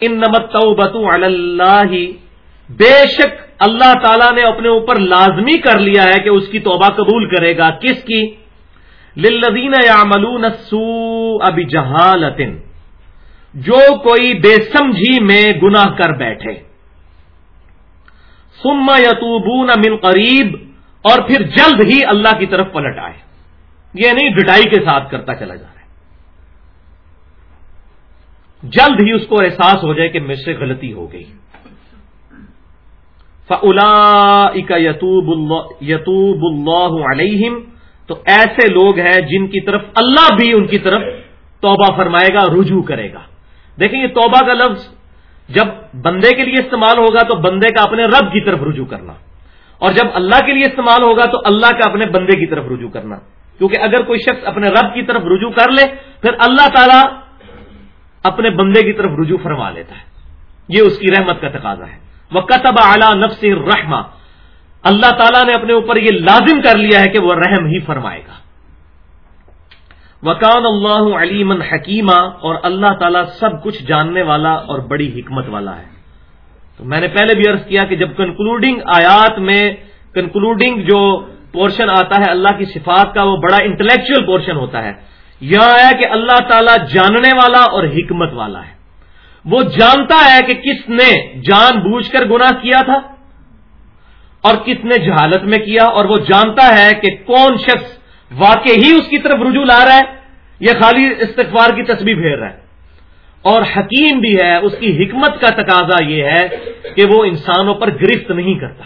ان نمت اللہ۔ بے شک اللہ تعالیٰ نے اپنے اوپر لازمی کر لیا ہے کہ اس کی توبہ قبول کرے گا۔ کس کی؟ للذین یعملون السوء بجہالت جو کوئی بے سمجھی میں گناہ کر بیٹھے۔ ثم یتوبون من قریب اور پھر جلد ہی اللہ کی طرف پلٹ آئے۔ یہ نہیں ڈٹائی کے ساتھ کرتا چلا جا رہا ہے۔ جلد ہی اس کو احساس ہو جائے کہ مجھ سے غلطی ہو گئی۔ فلا یتوب یتوب اللہ علیہم تو ایسے لوگ ہیں جن کی طرف اللہ بھی ان کی طرف توبہ فرمائے گا، رجوع کرے گا۔ دیکھیں یہ توبہ کا لفظ جب بندے کے لیے استعمال ہوگا تو بندے کا اپنے رب کی طرف رجوع کرنا۔ اور جب اللہ کے لیے استعمال ہوگا تو اللہ کا اپنے بندے کی طرف رجوع کرنا۔ کیونکہ اگر کوئی شخص اپنے رب کی طرف رجوع کر لے، پھر اللہ تعالیٰ اپنے بندے کی طرف رجوع فرما لیتا ہے۔ یہ اس کی رحمت کا تقاضا ہے۔ وہ کتب اعلیٰ نفس رحما اللہ تعالیٰ نے اپنے اوپر یہ لازم کر لیا ہے کہ وہ رحم ہی فرمائے گا۔ وکان اللہ علیم حکیمہ اور اللہ تعالیٰ سب کچھ جاننے والا اور بڑی حکمت والا ہے۔ تو میں نے پہلے بھی عرض کیا کہ جب کنکلوڈنگ آیات میں کنکلوڈنگ جو پورشن آتا ہے اللہ کی صفات کا وہ بڑا انٹلیکچل پورشن ہوتا ہے۔ یہ ہے کہ اللہ تعالیٰ جاننے والا اور حکمت والا ہے۔ وہ جانتا ہے کہ کس نے جان بوجھ کر گناہ کیا تھا اور کس نے جہالت میں کیا، اور وہ جانتا ہے کہ کون شخص واقع ہی اس کی طرف رجوع لا رہا ہے یا خالی استغفار کی تصویر پھیر رہا ہے۔ اور حکیم بھی ہے، اس کی حکمت کا تقاضا یہ ہے کہ وہ انسانوں پر گرفت نہیں کرتا۔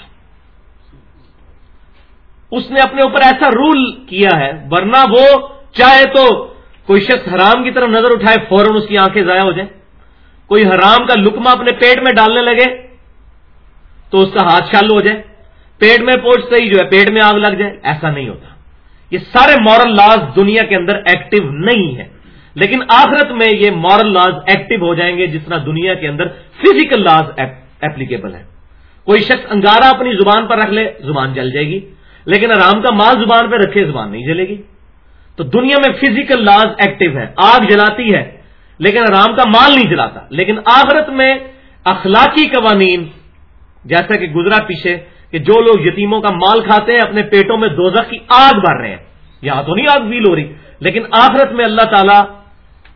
اس نے اپنے اوپر ایسا رول کیا ہے، ورنہ وہ چاہے تو کوئی شخص حرام کی طرف نظر اٹھائے، فوراً اس کی آنکھیں ضائع ہو جائیں۔ کوئی حرام کا لکما اپنے پیٹ میں ڈالنے لگے تو اس کا ہاتھ شال ہو جائے۔ پیٹ میں پہنچتے ہی جو ہے، پیٹ میں آگ لگ جائے۔ ایسا نہیں ہوتا۔ یہ سارے مورل لاز دنیا کے اندر ایکٹیو نہیں ہے لیکن آخرت میں یہ مورل لاز ایکٹیو ہو جائیں گے جس طرح دنیا کے اندر فزیکل لاز ایپلیکیبل ہے کوئی شخص انگارہ اپنی زبان پر رکھ لے، زبان جل جائے گی۔ لیکن آرام کا مال زبان پہ رکھے، زبان نہیں جلے گی۔ تو دنیا میں فزیکل لاز ایکٹیو ہے آگ جلاتی ہے، لیکن آرام کا مال نہیں جلاتا۔ لیکن آخرت میں اخلاقی قوانین، جیسا کہ گزرا پیچھے کہ جو لوگ یتیموں کا مال کھاتے ہیں، اپنے پیٹوں میں دوزخ کی آگ بھر رہے ہیں۔ یہاں تو نہیں آگ فیل ہو رہی، لیکن آخرت میں اللہ تعالی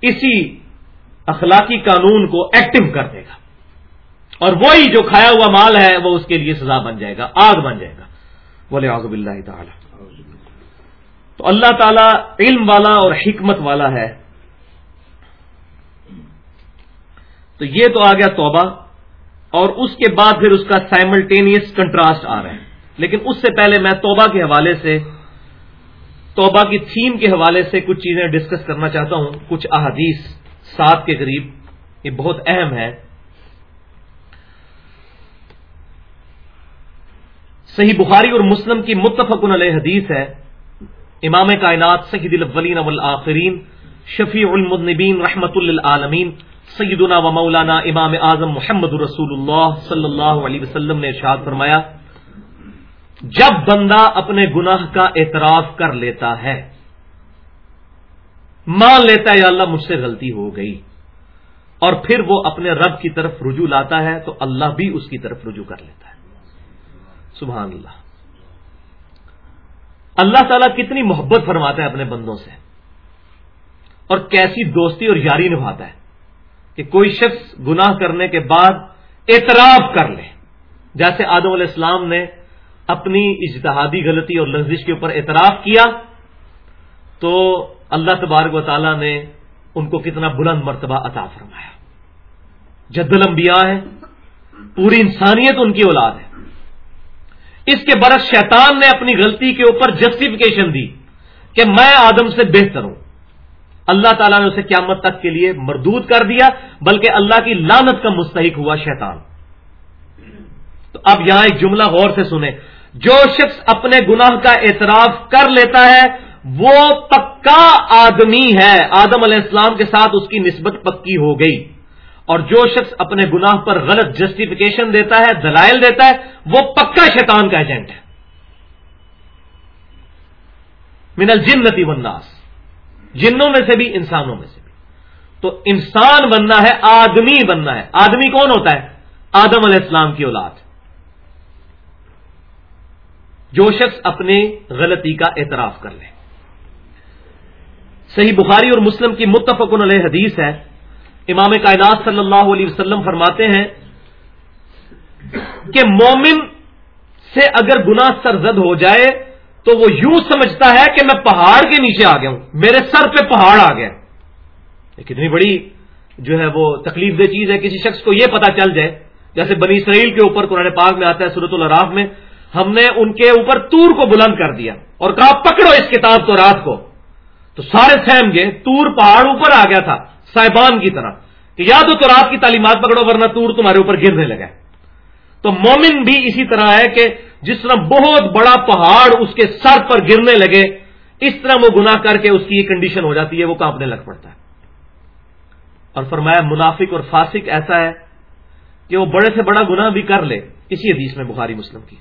اسی اخلاقی قانون کو ایکٹیو کر دے گا۔ اور وہی جو کھایا ہوا مال ہے، وہ اس کے لیے سزا بن جائے گا، آگ بن جائے گا۔ بولے آگ اللہ تعالی تو اللہ تعالیٰ علم والا اور حکمت والا ہے۔ تو یہ تو آ گیا توبہ، اور اس کے بعد پھر اس کا سائملٹینیس کنٹراسٹ آ رہا ہے۔ لیکن اس سے پہلے میں توبہ کے حوالے سے، توبہ کی تھیم کے حوالے سے کچھ چیزیں ڈسکس کرنا چاہتا ہوں۔ کچھ احادیث سات کے قریب، یہ بہت اہم ہے۔ صحیح بخاری اور مسلم کی متفق علیہ حدیث ہے۔ امام کائنات سید الاولین والآخرین، شفیع المذنبین رحمت للعالمین، سیدنا و مولانا امام اعظم محمد رسول اللہ صلی اللہ علیہ وسلم نے ارشاد فرمایا، جب بندہ اپنے گناہ کا اعتراف کر لیتا ہے، مان لیتا ہے یا اللہ مجھ سے غلطی ہو گئی، اور پھر وہ اپنے رب کی طرف رجوع لاتا ہے، تو اللہ بھی اس کی طرف رجوع کر لیتا ہے۔ سبحان اللہ۔ اللہ تعالیٰ کتنی محبت فرماتا ہے اپنے بندوں سے اور کیسی دوستی اور یاری نبھاتا ہے کہ کوئی شخص گناہ کرنے کے بعد اعتراف کر لے۔ جیسے آدم علیہ السلام نے اپنی اجتہادی غلطی اور لفظش کے اوپر اعتراف کیا، تو اللہ تبارک و تعالیٰ نے ان کو کتنا بلند مرتبہ عطا فرمایا۔ جد الانبیاء ہے پوری انسانیت ان کی اولاد ہے۔ اس کے برس شیطان نے اپنی غلطی کے اوپر جسٹیفیکیشن دی کہ میں آدم سے بہتر ہوں۔ اللہ تعالیٰ نے اسے قیامت تک کے لیے مردود کر دیا، بلکہ اللہ کی لانت کا مستحق ہوا شیطان۔ تو اب یہاں ایک جملہ غور سے سنیں۔ جو شخص اپنے گناہ کا اعتراف کر لیتا ہے، وہ پکا آدمی ہے۔ آدم علیہ السلام کے ساتھ اس کی نسبت پکی ہو گئی۔ اور جو شخص اپنے گناہ پر غلط جسٹیفیکیشن دیتا ہے، دلائل دیتا ہے، وہ پکا شیطان کا ایجنٹ ہے۔ من الجنتی والناس۔ جنوں میں سے بھی، انسانوں میں سے بھی۔ تو انسان بننا ہے، آدمی بننا ہے۔ آدمی کون ہوتا ہے؟ آدم علیہ السلام کی اولاد۔ جو شخص اپنے غلطی کا اعتراف کر لے۔ صحیح بخاری اور مسلم کی متفق علیہ حدیث ہے۔ امام کائنات صلی اللہ علیہ وسلم فرماتے ہیں کہ مومن سے اگر گنا سرزد ہو جائے تو وہ یوں سمجھتا ہے کہ میں پہاڑ کے نیچے آ گیا ہوں، میرے سر پہ پہاڑ آ گیا۔ کتنی بڑی جو ہے وہ تکلیف دہ چیز ہے، کسی شخص کو یہ پتا چل جائے۔ جیسے بنی اسرائیل کے اوپر قرآن پاک میں آتا ہے صورت الراف میں، ہم نے ان کے اوپر تور کو بلند کر دیا اور کہا، پکڑو اس کتاب کو، رات کو۔ تو سارے سہم گئے، تور پہاڑ اوپر آ گیا تھا۔ صاحبان کی طرح کہ یا تو رات کی تعلیمات پکڑو ورنہ تور تمہارے اوپر گرنے لگا تو مومن بھی اسی طرح ہے کہ جس طرح بہت بڑا پہاڑ اس کے سر پر گرنے لگے، اس طرح وہ گنا کر کے اس کی یہ کنڈیشن ہو جاتی ہے، وہ کانپنے لگ پڑتا ہے۔ اور فرمایا، منافق اور فاسق ایسا ہے کہ وہ بڑے سے بڑا گنا بھی کر لے، اسی حدیث میں بخاری مسلم کی۔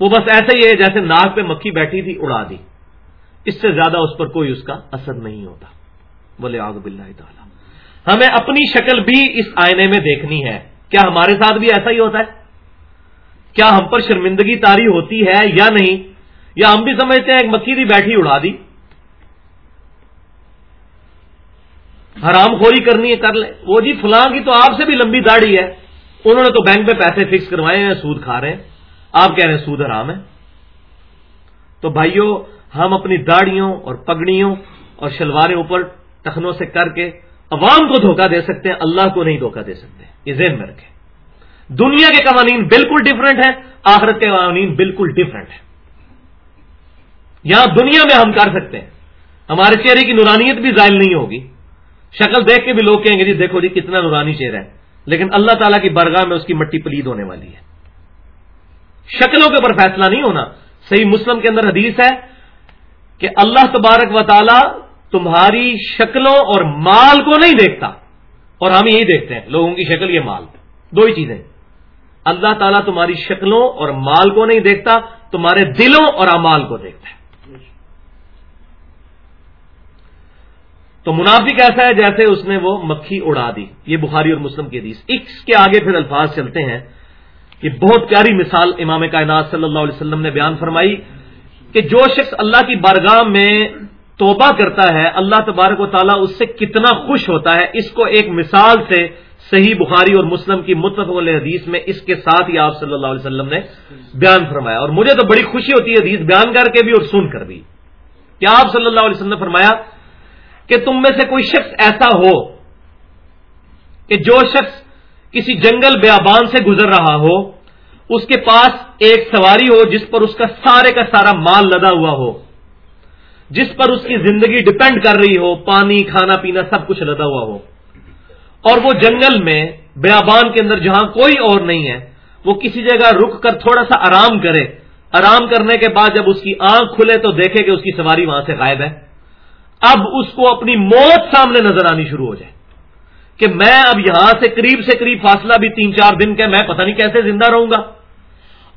وہ بس ایسا ہی ہے جیسے ناک پہ مکھی بیٹھی تھی، اڑا دی۔ اس سے زیادہ اس پر کوئی اس کا اثر نہیں ہوتا۔ بولے آگ بلّہ تعالیٰ۔ ہمیں اپنی شکل بھی اس آئینے میں دیکھنی ہے۔ کیا ہمارے ساتھ بھی ایسا ہی ہوتا ہے؟ کیا ہم پر شرمندگی تاری ہوتی ہے یا نہیں؟ یا ہم بھی سمجھتے ہیں ایک مکھی بھی بیٹھی اڑا دی۔ حرام خوری کرنی ہے، کر لیں وہ جی فلاں کی تو آپ سے بھی لمبی داڑھی ہے۔ انہوں نے تو بینک پہ پیسے فکس کروائے ہیں، سود کھا رہے ہیں۔ آپ کہہ رہے ہیں سود حرام ہے۔ تو بھائیوں ہم اپنی داڑیوں اور پگڑیوں اور شلواریں اوپر ٹخنوں سے کر کے عوام کو دھوکہ دے سکتے ہیں، اللہ کو نہیں دھوکہ دے سکتے یہ ذہن میں رکھیں۔ دنیا کے قوانین بالکل ڈفرینٹ ہیں، آخرت کے قوانین بالکل ڈفرینٹ ہیں۔ یہاں دنیا میں ہم کر سکتے ہیں۔ ہمارے چہرے کی نورانیت بھی ظاہر نہیں ہوگی۔ شکل دیکھ کے بھی لوگ کہیں گے جی دیکھو جی کتنا نورانی چہرہ ہے۔ لیکن اللہ تعالیٰ کی برگاہ میں اس کی مٹی پلید ہونے والی ہے۔ شکلوں کے اوپر فیصلہ نہیں ہونا۔ صحیح مسلم کے اندر حدیث ہے کہ اللہ تبارک و تعالی تمہاری شکلوں اور مال کو نہیں دیکھتا۔ اور ہم یہی دیکھتے ہیں، لوگوں کی شکل یہ مال۔ دو ہی چیزیں۔ اللہ تعالیٰ تمہاری شکلوں اور مال کو نہیں دیکھتا، تمہارے دلوں اور امال کو دیکھتا ہے۔ تو منافق ایسا ہے جیسے اس نے وہ مکھی اڑا دی۔ یہ بخاری اور مسلم کی حدیث۔ اس کے آگے پھر الفاظ چلتے ہیں کہ بہت پیاری مثال امام کائنات صلی اللہ علیہ وسلم نے بیان فرمائی کہ جو شخص اللہ کی بارگاہ میں توبہ کرتا ہے، اللہ تبارک و تعالیٰ اس سے کتنا خوش ہوتا ہے۔ اس کو ایک مثال سے صحیح بخاری اور مسلم کی متفق علیہ حدیث میں اس کے ساتھ ہی آپ صلی اللہ علیہ وسلم نے بیان فرمایا۔ اور مجھے تو بڑی خوشی ہوتی ہے حدیث بیان کر کے بھی اور سن کر بھی۔ کیا آپ صلی اللہ علیہ وسلم نے فرمایا کہ تم میں سے کوئی شخص ایسا ہو کہ جو شخص کسی جنگل بیابان سے گزر رہا ہو، اس کے پاس ایک سواری ہو جس پر اس کا سارے کا سارا مال لدا ہوا ہو۔ جس پر اس کی زندگی ڈپینڈ کر رہی ہو، پانی، کھانا پینا، سب کچھ لدا ہوا ہو۔ اور وہ جنگل میں، بیابان کے اندر جہاں کوئی اور نہیں ہے، وہ کسی جگہ رک کر تھوڑا سا آرام کرے۔ آرام کرنے کے بعد جب اس کی آنکھ کھلے تو دیکھے کہ اس کی سواری وہاں سے غائب ہے۔ اب اس کو اپنی موت سامنے نظر آنی شروع ہو جائے۔ کہ میں اب یہاں سے قریب سے قریب فاصلہ بھی تین چار دن کا میں پتہ نہیں کیسے زندہ رہوں گا۔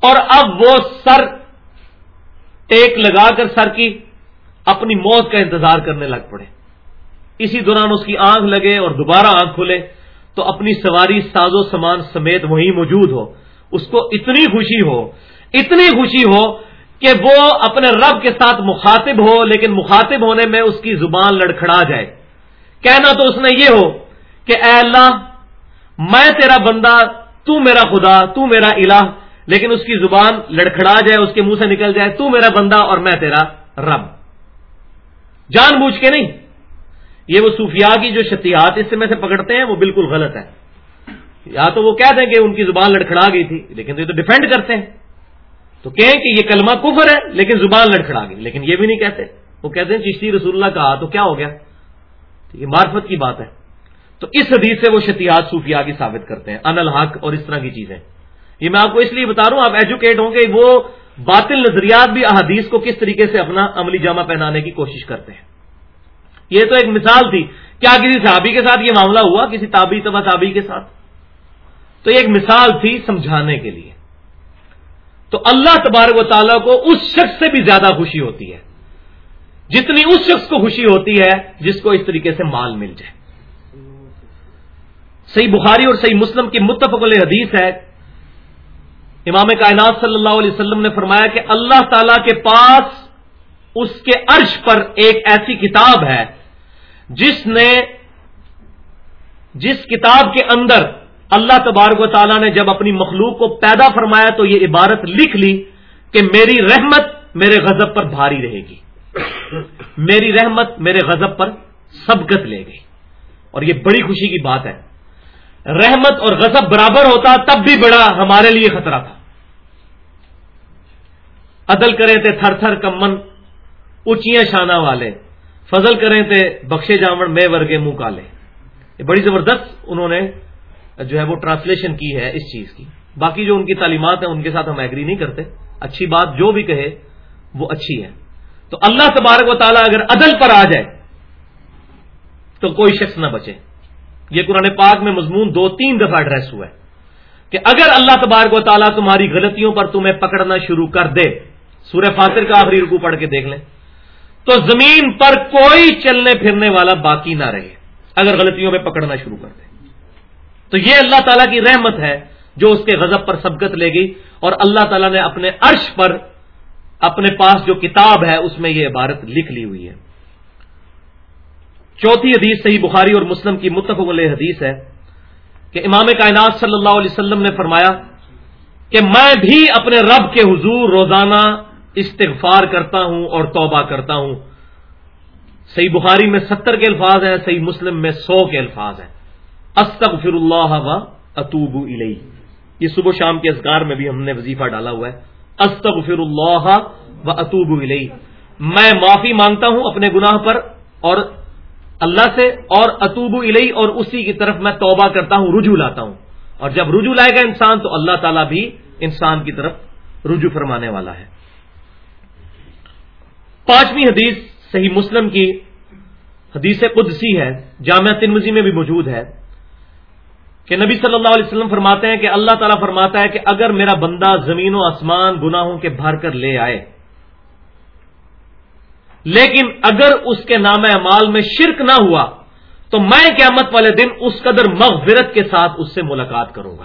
اور اب وہ سر ٹیک لگا کر سر کی اپنی موت کا انتظار کرنے لگ پڑے۔ اسی دوران اس کی آنکھ لگے اور دوبارہ آنکھ کھلے، تو اپنی سواری ساز و سامان سمیت وہی موجود ہو۔ اس کو اتنی خوشی ہو، اتنی خوشی ہو کہ وہ اپنے رب کے ساتھ مخاطب ہو، لیکن مخاطب ہونے میں اس کی زبان لڑکھڑا جائے۔ کہنا تو اس نے یہ ہو کہ اے اللہ، میں تیرا بندہ، تو میرا خدا، تو میرا الہ، لیکن اس کی زبان لڑکھڑا جائے، اس کے منہ سے نکل جائے، تو میرا بندہ اور میں تیرا رب۔ جان بوجھ کے نہیں۔ یہ وہ صوفیاء کی جو شتیات اس میں سے پکڑتے ہیں وہ بالکل غلط ہے یا تو وہ کہہ دیں کہ ان کی زبان لڑکھڑا گئی تھی، لیکن یہ تو ڈیفینڈ کرتے ہیں۔ تو کہیں کہ یہ کلمہ کفر ہے، لیکن زبان لڑکھڑا گئی۔ لیکن یہ بھی نہیں کہتے۔ وہ کہتے ہیں چشتی رسول اللہ کہا تو کیا ہو گیا؟ یہ معرفت کی بات ہے۔ تو اس حدیث سے وہ شتیات صوفیاء کی ثابت کرتے ہیں۔ ان الحق اور اس طرح کی چیزیں۔ یہ میں آپ کو اس لیے بتا رہا ہوں، آپ ایجوکیٹ ہوں گے وہ باطل نظریات بھی احادیث کو کس طریقے سے اپنا عملی جامہ پہنانے کی کوشش کرتے ہیں۔ یہ تو ایک مثال تھی۔ کیا کسی صحابی کے ساتھ یہ معاملہ ہوا؟ کسی تابی تبا تابی کے ساتھ؟ تو یہ ایک مثال تھی سمجھانے کے لیے۔ تو اللہ تبارک و تعالیٰ کو اس شخص سے بھی زیادہ خوشی ہوتی ہے۔ جتنی اس شخص کو خوشی ہوتی ہے، جس کو اس طریقے سے مال مل جائے۔ صحیح بخاری اور صحیح مسلم کی متفق علیہ حدیث ہے امام کائنات صلی اللہ علیہ وسلم نے فرمایا کہ اللہ تعالی کے پاس اس کے عرش پر ایک ایسی کتاب ہے جس نے جس کتاب کے اندر اللہ تبارک و تعالیٰ نے جب اپنی مخلوق کو پیدا فرمایا تو یہ عبارت لکھ لی کہ میری رحمت میرے غضب پر بھاری رہے گی۔ میری رحمت میرے غضب پر سبقت لے گئی اور یہ بڑی خوشی کی بات ہے۔ رحمت اور غضب برابر ہوتا تب بھی بڑا ہمارے لیے خطرہ تھا۔ عدل کرے تھے تھر تھر کمن، اونچیاں شانہ والے۔ فضل کریں تھے بخشے جامن، میں ورگے منہ کالے۔ یہ بڑی زبردست انہوں نے جو ہے وہ ٹرانسلیشن کی ہے اس چیز کی۔ باقی جو ان کی تعلیمات ہیں، ان کے ساتھ ہم ایگری نہیں کرتے۔ اچھی بات جو بھی کہے، وہ اچھی ہے۔ تو اللہ تبارک و تعالیٰ اگر عدل پر آ جائے، تو کوئی شخص نہ بچے۔ یہ قرآن پاک میں مضمون دو تین دفعہ ایڈریس ہوا ہے کہ اگر اللہ تبارک و تعالیٰ تمہاری غلطیوں پر تمہیں پکڑنا شروع کر دے، سورہ فاطر کا آخری رکو پڑھ کے دیکھ لیں، تو زمین پر کوئی چلنے پھرنے والا باقی نہ رہے، اگر غلطیوں میں پکڑنا شروع کر دے۔ تو یہ اللہ تعالیٰ کی رحمت ہے جو اس کے غضب پر سبقت لے گئی اور اللہ تعالیٰ نے اپنے عرش پر اپنے پاس جو کتاب ہے، اس میں یہ عبارت لکھ لی ہوئی ہے۔ چوتھی حدیث صحیح بخاری اور مسلم کی متفق علیہ حدیث ہے کہ امام کائنات صلی اللہ علیہ وسلم نے فرمایا کہ میں بھی اپنے رب کے حضور روزانہ استغفار کرتا ہوں اور توبہ کرتا ہوں۔ صحیح بخاری میں ستر کے الفاظ ہیں، صحیح مسلم میں سو کے الفاظ ہیں۔ استغفر اللہ و اطوب الی یہ صبح شام کے اذکار میں بھی ہم نے وظیفہ ڈالا ہوا ہے۔ استغفر اللہ و اطوب الی میں معافی مانگتا ہوں اپنے گناہ پر اور اللہ سے اور اطوب الی اور اسی کی طرف میں توبہ کرتا ہوں، رجوع لاتا ہوں۔ اور جب رجوع لائے گا انسان تو اللہ تعالیٰ بھی انسان کی طرف رجوع فرمانے والا ہے۔ پانچویں حدیث صحیح مسلم کی حدیث قدسی ہے جامعہ تنمزی میں بھی موجود ہے کہ نبی صلی اللہ علیہ وسلم فرماتے ہیں کہ اللہ تعالیٰ فرماتا ہے کہ اگر میرا بندہ زمین و آسمان گناہوں کے بھر کر لے آئے لیکن اگر اس کے نام اعمال میں شرک نہ ہوا، تو میں قیامت والے دن اس قدر مغفرت کے ساتھ اس سے ملاقات کروں گا۔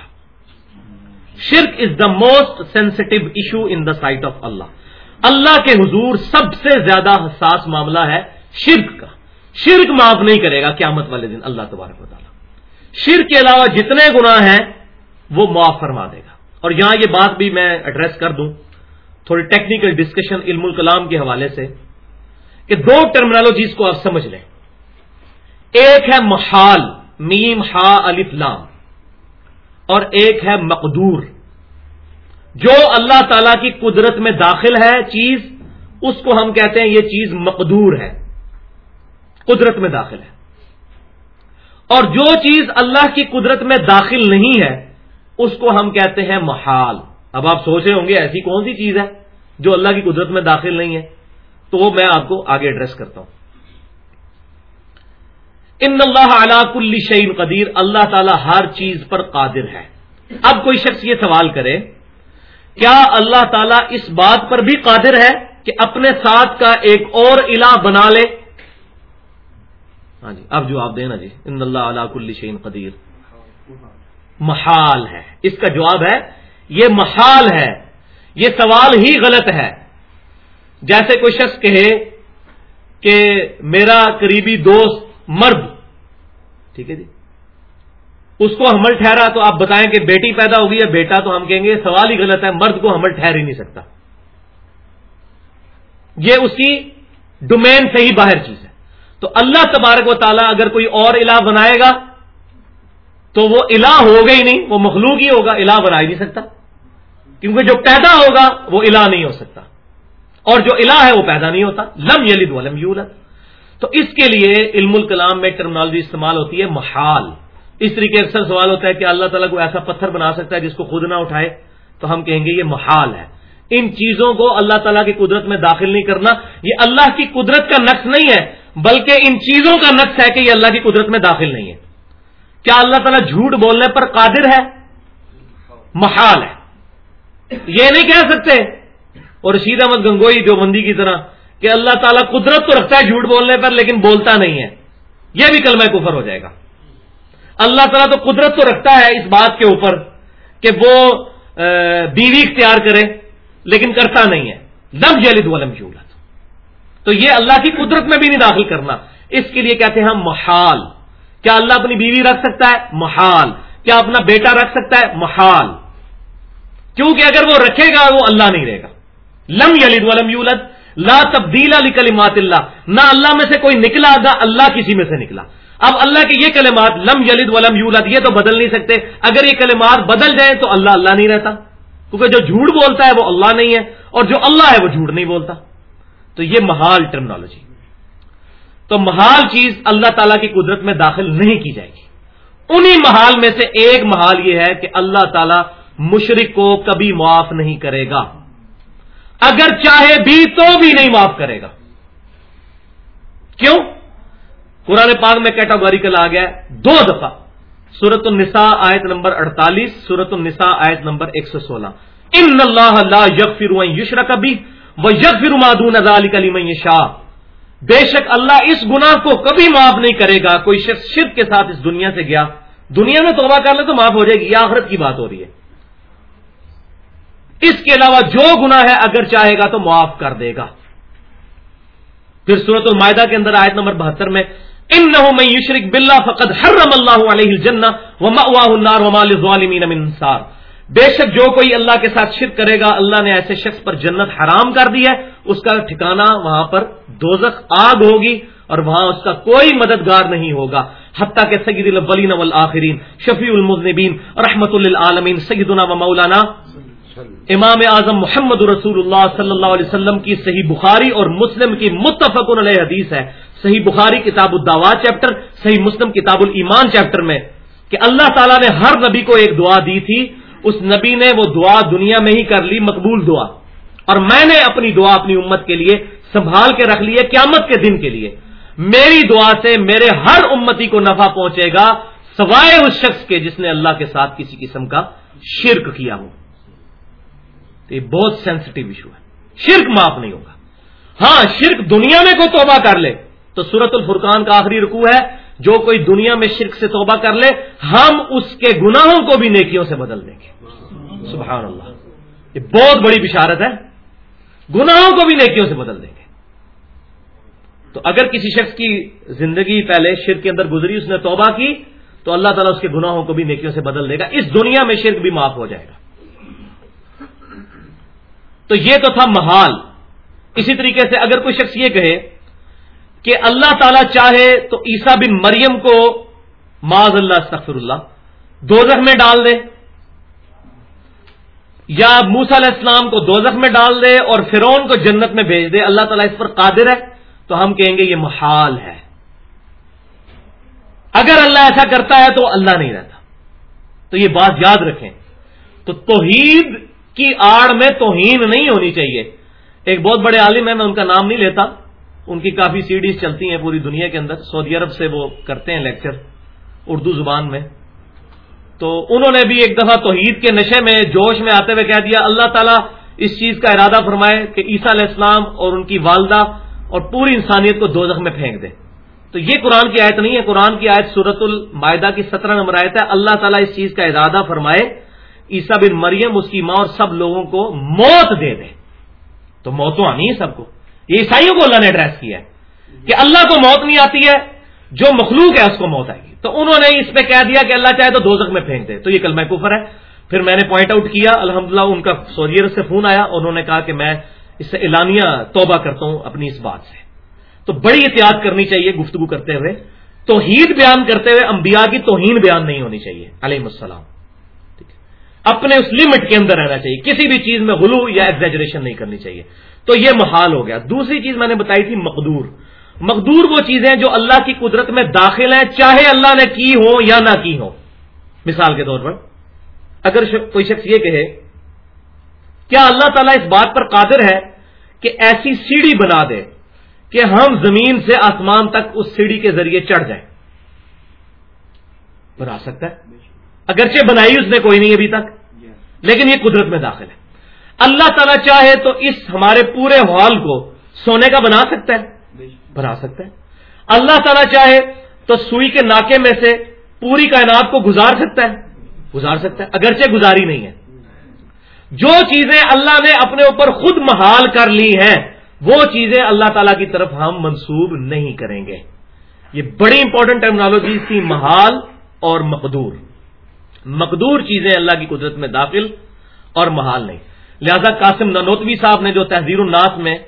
شرک is the most sensitive issue in the sight of Allah اللہ کے حضور سب سے زیادہ حساس معاملہ ہے شرک کا۔ شرک معاف نہیں کرے گا قیامت والے دن، اللہ تبارک و تعالیٰ۔ شر کے علاوہ جتنے گنا ہیں، وہ معاف فرما دے گا۔ اور یہاں یہ بات بھی میں ایڈریس کر دوں، تھوڑی ٹیکنیکل ڈسکشن علم الکلام کے حوالے سے۔ کہ دو ٹرمنالوجیز کو آپ سمجھ لیں۔ ایک ہے محال، میم ہا الف، لام۔ اور ایک ہے مقدور۔ جو اللہ تعالی کی قدرت میں داخل ہے چیز، اس کو ہم کہتے ہیں یہ چیز مقدور ہے۔ قدرت میں داخل ہے۔ اور جو چیز اللہ کی قدرت میں داخل نہیں ہے، اس کو ہم کہتے ہیں محال۔ اب آپ سوچ رہے ہوں گے ایسی کون سی چیز ہے جو اللہ کی قدرت میں داخل نہیں ہے؟ تو وہ میں آپ کو آگے ایڈریس کرتا ہوں. ان اللہ علا کل شعین قدیر اللہ تعالی ہر چیز پر قادر ہے. اب کوئی شخص یہ سوال کرے، کیا اللہ تعالیٰ اس بات پر بھی قادر ہے کہ اپنے ساتھ کا ایک اور الہ بنا لے؟ ہاں جی اب جواب دینا جی. ان اللہ علا کل شعین قدیر محال ہے. اس کا جواب ہے، یہ محال ہے. یہ سوال ہی غلط ہے. جیسے کوئی شخص کہے کہ میرا قریبی دوست مرد، ٹھیک ہے جی اس کو حمل ٹھہرا تو آپ بتائیں کہ بیٹی پیدا ہوگی یا بیٹا تو ہم کہیں گے سوال ہی غلط ہے، مرد کو حمل ٹھہر ہی نہیں سکتا۔ یہ اس کی ڈومین سے ہی باہر چیز ہے۔ تو اللہ تبارک و تعالیٰ اگر کوئی اور الہ بنائے گا تو وہ الہ ہوگا ہی نہیں، وہ مخلوق ہی ہوگا، الہ بنا ہی نہیں سکتا۔ کیونکہ جو پیدا ہوگا وہ الہ نہیں ہو سکتا۔ اور جو الہ ہے وہ پیدا نہیں ہوتا. لم یلد ولم یولد. تو اس کے لیے علم الکلام میں ٹرمنالوجی استعمال ہوتی ہے محال. اس طریقے اکثر سوال ہوتا ہے کہ اللہ تعالیٰ کو ایسا پتھر بنا سکتا ہے جس کو خود نہ اٹھائے، تو ہم کہیں گے یہ محال ہے. ان چیزوں کو اللہ تعالیٰ کی قدرت میں داخل نہیں کرنا. یہ اللہ کی قدرت کا نقص نہیں ہے، بلکہ ان چیزوں کا نقص ہے کہ یہ اللہ کی قدرت میں داخل نہیں ہے. کیا اللہ تعالیٰ جھوٹ بولنے پر قادر ہے؟ محال ہے. یہ نہیں کہہ سکتے اور رشید احمد گنگوئی جو بندی کی طرح کہ اللہ تعالیٰ قدرت تو رکھتا ہے جھوٹ بولنے پر لیکن بولتا نہیں ہے۔ یہ بھی کلمہ کفر ہو جائے گا۔ اللہ تعالیٰ تو قدرت تو رکھتا ہے اس بات کے اوپر کہ وہ بیوی اختیار کرے، لیکن کرتا نہیں ہے۔ لم جلد ولم یولد۔ تو یہ اللہ کی قدرت میں بھی نہیں داخل کرنا۔ اس کے لیے کہتے ہیں ہم محال۔ کیا اللہ اپنی بیوی رکھ سکتا ہے؟ محال۔ کیا اپنا بیٹا رکھ سکتا ہے؟ محال۔ کیونکہ اگر وہ رکھے گا وہ اللہ نہیں رہے گا۔ لم یلد ولم یولد، لا تبدیل علی کلمات اللہ، نہ اللہ میں سے کوئی نکلا، نہ اللہ کسی میں سے نکلا۔ اب اللہ کے یہ کلمات، لم یلد ولم یولد، یہ تو بدل نہیں سکتے۔ اگر یہ کلمات بدل جائیں تو اللہ اللہ نہیں رہتا۔ کیونکہ جو جھوٹ بولتا ہے وہ اللہ نہیں ہے، اور جو اللہ ہے وہ جھوٹ نہیں بولتا۔ تو یہ محال ٹرمنالوجی تو محال چیز اللہ تعالی کی قدرت میں داخل نہیں کی جائے گی۔ انہی محال میں سے ایک محال یہ ہے کہ اللہ تعالی مشرق کو کبھی معاف نہیں کرے گا۔ اگر چاہے بھی تو بھی نہیں معاف کرے گا۔ کیوں؟ قرآن پاک میں کیٹاگوریکل آ گیا دو دفعہ۔ سورت النساء آیت نمبر اڑتالیس سورت النساء آیت نمبر ایک سو سولہ۔ ان اللہ اللہ یق فرو یشر کبھی وہ یق فرو مادون علی شاہ بے شک اللہ اس گناہ کو کبھی معاف نہیں کرے گا، کوئی شخص شرک کے ساتھ اس دنیا سے گیا۔ دنیا میں توبہ کر لے تو معاف ہو جائے گی، یہ آخرت کی بات ہو رہی ہے۔ اس کے علاوہ جو گنا ہے اگر چاہے گا تو معاف کر دے گا۔ پھر صورت المائدہ کے اندر آیت نمبر بہتر میں ان نہ میں یشرک بلّہ فقط ہر رم اللہ علیہ جنا انصار بے شک جو کوئی اللہ کے ساتھ شرک کرے گا، اللہ نے ایسے شخص پر جنت حرام کر دی ہے، اس کا ٹھکانہ وہاں پر دوزخ آگ ہوگی اور وہاں اس کا کوئی مددگار نہیں ہوگا۔ حتیٰ کہ سید الاولین والآخرین، شفیع المذنبین، رحمت للعالمین، سیدنا و مولانا امام اعظم محمد رسول اللہ صلی اللہ علیہ وسلم کی صحیح بخاری اور مسلم کی متفق علیہ حدیث ہے۔ صحیح بخاری کتاب الدعوات چیپٹر، صحیح مسلم کتاب الایمان چیپٹر میں کہ اللہ تعالیٰ نے ہر نبی کو ایک دعا دی تھی، اس نبی نے وہ دعا دنیا میں ہی کر لی، مقبول دعا۔ اور میں نے اپنی دعا اپنی امت کے لیے سنبھال کے رکھ لی ہے قیامت کے دن کے لیے۔ میری دعا سے میرے ہر امتی کو نفع پہنچے گا، سوائے اس شخص کے جس نے اللہ کے ساتھ کسی قسم کا شرک کیا ہو۔ تو یہ بہت سینسٹو ایشو ہے۔ شرک معاف نہیں ہوگا۔ ہاں شرک دنیا میں کوئی توبہ کر لے، تو سورت الفرقان کا آخری رکوع ہے۔ جو کوئی دنیا میں شرک سے توبہ کر لے، ہم اس کے گناہوں کو بھی نیکیوں سے بدل دیں گے۔ سبحان اللہ۔ یہ بہت بڑی بشارت ہے۔ گناہوں کو بھی نیکیوں سے بدل دیں گے۔ تو اگر کسی شخص کی زندگی پہلے شرک کے اندر گزری، اس نے توبہ کی، تو اللہ تعالیٰ اس کے گناہوں کو بھی نیکیوں سے بدل دے گا۔ اس دنیا میں شرک بھی معاف ہو جائے گا۔ تو یہ تو تھا محال۔ اسی طریقے سے اگر کوئی شخص یہ کہے کہ اللہ تعالیٰ چاہے تو عیسا بن مریم کو معذ اللہ، استغفر اللہ، دوزخ میں ڈال دے۔ یا موسا علیہ السلام کو دوزخ میں ڈال دے اور فرون کو جنت میں بھیج دے۔ اللہ تعالیٰ اس پر قادر ہے۔ تو ہم کہیں گے یہ محال ہے۔ اگر اللہ ایسا کرتا ہے تو اللہ نہیں رہتا۔ تو یہ بات یاد رکھیں۔ تو توحید کی آڑ میں توہین نہیں ہونی چاہیے۔ ایک بہت بڑے عالم ہیں، میں ان کا نام نہیں لیتا۔ ان کی کافی سیڈیز چلتی ہیں پوری دنیا کے اندر۔ سعودی عرب سے وہ کرتے ہیں لیکچر اردو زبان میں۔ تو انہوں نے بھی ایک دفعہ توحید کے نشے میں، جوش میں آتے ہوئے کہہ دیا، اللہ تعالیٰ اس چیز کا ارادہ فرمائے کہ عیسیٰ علیہ السلام اور ان کی والدہ اور پوری انسانیت کو دو میں پھینک دے۔ تو یہ قرآن کی آیت نہیں ہے۔ قرآن کی آیت سورت المائدہ کی سترہ نمبر آیت ہے۔ اللہ تعالیٰ اس چیز کا ارادہ فرمائے عیسا بن مریم اس کی ماں اور سب لوگوں کو موت دے دے۔ تو موت تو آنی ہے سب کو۔ یہ عیسائیوں کو اللہ نے ایڈریس کیا ہے کہ اللہ کو موت نہیں آتی ہے، جو مخلوق ہے اس کو موت آئے گی۔ تو انہوں نے اس پہ کہہ دیا کہ اللہ چاہے تو دو میں پھینک دے۔ تو یہ کلمہ کفر ہے۔ پھر میں نے پوائنٹ آؤٹ کیا، الحمدللہ ان کا سوریئر سے فون آیا انہوں نے کہا کہ میں اس سے اعلانیہ توبہ کرتا ہوں اپنی اس بات سے۔ تو بڑی احتیاط کرنی چاہیے گفتگو کرتے ہوئے۔ توحید بیان کرتے ہوئے انبیاء کی توہین بیان نہیں ہونی چاہیے۔ علیہ السلام۔ اپنے اس لمٹ کے اندر رہنا چاہیے۔ کسی بھی چیز میں غلو یا ایگزیجریشن نہیں کرنی چاہیے۔ تو یہ محال ہو گیا۔ دوسری چیز میں نے بتائی تھی، مقدور۔ مقدور وہ چیزیں جو اللہ کی قدرت میں داخل ہیں، چاہے اللہ نے کی ہو یا نہ کی ہو۔ مثال کے طور پر، اگر کوئی شخص یہ کہے، کیا اللہ تعالیٰ اس بات پر قادر ہے کہ ایسی سیڑھی بنا دے کہ ہم زمین سے آسمان تک اس سیڑھی کے ذریعے چڑھ جائیں؟ بنا سکتا ہے۔ اگرچہ بنائی اس نے کوئی نہیں ابھی تک۔ لیکن یہ قدرت میں داخل ہے۔ اللہ تعالیٰ چاہے تو اس ہمارے پورے ہال کو سونے کا بنا سکتا ہے۔ بنا سکتا ہے۔ اللہ تعالیٰ چاہے تو سوئی کے ناکے میں سے پوری کائنات کو گزار سکتا ہے۔ گزار سکتا ہے۔ اگرچہ گزاری نہیں ہے۔ جو چیزیں اللہ نے اپنے اوپر خود محال کر لی ہیں وہ چیزیں اللہ تعالی کی طرف ہم منسوب نہیں کریں گے۔ یہ بڑی امپورٹنٹ ٹیکنالوجی تھی محال اور مقدور۔ مقدور چیزیں اللہ کی قدرت میں داخل اور محال نہیں۔ لہذا قاسم ننوتوی صاحب نے جو تحزیر الناس میں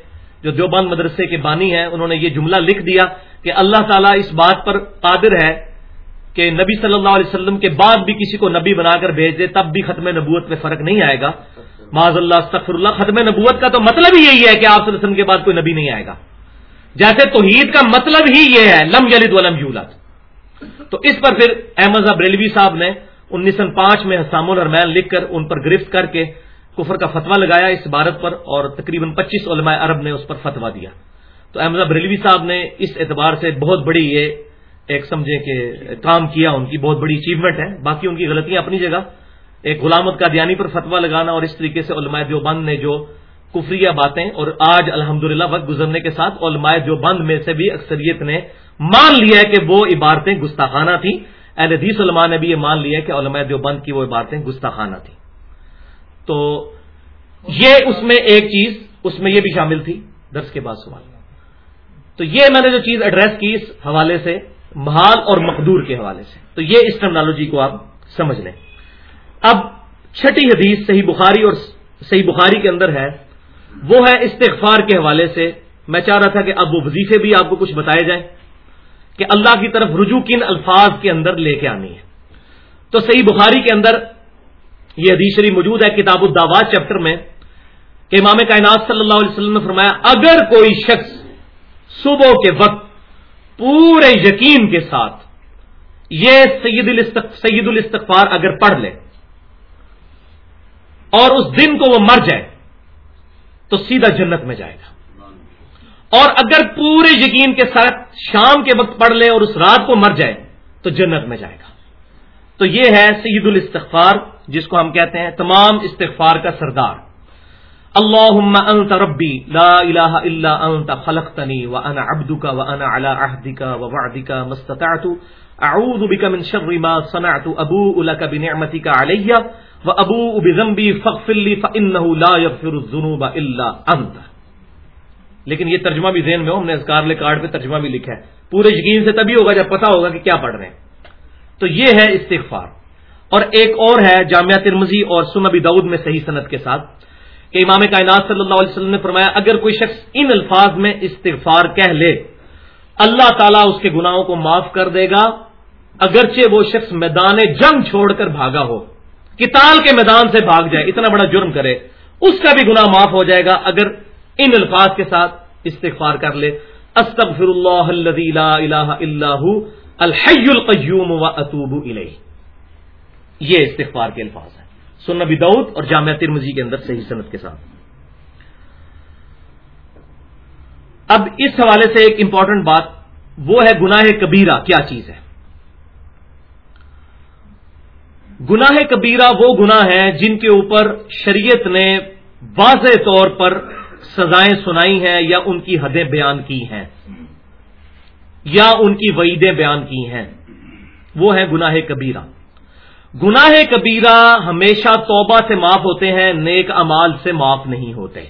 جو دیوبند مدرسے کے بانی ہیں، انہوں نے یہ جملہ لکھ دیا کہ اللہ تعالیٰ اس بات پر قادر ہے کہ نبی صلی اللہ علیہ وسلم کے بعد بھی کسی کو نبی بنا کر بھیج دے، تب بھی ختم نبوت میں فرق نہیں آئے گا۔ معذ اللہ، استغفر اللہ، ختم نبوت کا تو مطلب ہی یہی ہے کہ آپ صلی اللہ علیہ وسلم کے بعد کوئی نبی نہیں آئے گا۔ جیسے توحید کا مطلب ہی یہ ہے، لم یلد ولم یولد۔ تو اس پر پھر احمد بریلوی صاحب نے انیس سو پانچ میں حسام الرمین لکھ کر ان پر گرفت کر کے کفر کا فتوا لگایا اس عبارت پر اور تقریباً پچیس علماء عرب نے اس پر فتوا دیا۔ تو احمد بریلوی صاحب نے اس اعتبار سے بہت بڑی یہ ایک سمجھے کہ کام کیا، ان کی بہت بڑی اچیومنٹ ہے۔ باقی ان کی غلطیاں اپنی جگہ۔ ایک غلامت کا دیانی پر فتوا لگانا اور اس طریقے سے علماء دیوبند نے جو کفریہ باتیں اور آج الحمد وقت گزرنے کے ساتھ علماء دیوبند میں سے بھی اکثریت نے مان لیا ہے کہ وہ عبارتیں گستاخانہ تھیں۔ اہل حدیث علماء نے بھی یہ مان لیا کہ علماء دیوبند کی وہ عبارتیں گستاخانہ تھیں۔ تو یہ اس میں ایک چیز، اس میں یہ بھی شامل تھی، درس کے بعد سوال۔ تو یہ میں نے جو چیز ایڈریس کی اس حوالے سے، محال اور مقدور کے حوالے سے۔ تو یہ اس ٹرمنالوجی کو آپ سمجھ لیں۔ اب چھٹی حدیث صحیح بخاری اور صحیح بخاری کے اندر ہے۔ وہ ہے استغفار کے حوالے سے۔ میں چاہ رہا تھا کہ اب وہ وظیفے بھی آپ کو کچھ بتائے جائیں۔ کہ اللہ کی طرف رجوع کن الفاظ کے اندر لے کے آنی ہے۔ تو صحیح بخاری کے اندر یہ حدیث شریف موجود ہے، کتاب الدعوات چیپٹر میں، کہ امام کائنات صلی اللہ علیہ وسلم نے فرمایا، اگر کوئی شخص صبح کے وقت پورے یقین کے ساتھ یہ سید سید الاستغفار اگر پڑھ لے اور اس دن کو وہ مر جائے، تو سیدھا جنت میں جائے گا۔ اور اگر پورے یقین کے ساتھ شام کے وقت پڑھ لے اور اس رات کو مر جائے، تو جنت میں جائے گا۔ تو یہ ہے سید الاستغفار، جس کو ہم کہتے ہیں تمام استغفار کا سردار۔ اللهم انت ربي لا اله الا انت خلقتني وانا عبدك وانا على عهدك ووعدك ما استطعت۔ اعوذ بك من شر ما صنعت، ابوء لك بنعمتك علي وابوء بذنبي فاغفر لي فانه لا يغفر الذنوب الا انت۔ لیکن یہ ترجمہ بھی ذہن میں ہو، ہم نے اذکار کارڈ پہ ترجمہ بھی لکھا ہے۔ پورے یقین سے تبھی ہوگا جب پتا ہوگا کہ کیا پڑھ رہے ہیں۔ تو یہ ہے استغفار۔ اور ایک اور ہے جامعہ ترمزی اور سنبی دعود میں صحیح صنعت کے ساتھ، کہ امام کائنات صلی اللہ علیہ وسلم نے فرمایا، اگر کوئی شخص ان الفاظ میں استغفار کہہ لے، اللہ تعالیٰ اس کے گناہوں کو معاف کر دے گا، اگرچہ وہ شخص میدان جنگ چھوڑ کر بھاگا ہو۔ کتال کے میدان سے بھاگ جائے، اتنا بڑا جرم کرے، اس کا بھی گناہ معاف ہو جائے گا، اگر ان الفاظ کے ساتھ استغفار کر لے۔ استغفر اللہ لا الہ الا الحی القیوم و الیہ یہ استغفار کے الفاظ ہیں۔ سن نبی دعود اور جامعہ ترمزی کے اندر صحیح صنعت کے ساتھ۔ اب اس حوالے سے ایک امپورٹنٹ بات، وہ ہے گناہ کبیرہ، کیا چیز ہے؟ گناہ کبیرہ وہ گناہ ہیں جن کے اوپر شریعت نے واضح طور پر سزائیں سنائی ہیں یا ان کی حدیں بیان کی ہیں؟ یا ان کی وعیدیں بیان کی ہیں؟ وہ ہے گناہ کبیرہ۔ گناہ کبیرہ ہمیشہ توبہ سے معاف ہوتے ہیں، نیک امال سے معاف نہیں ہوتے۔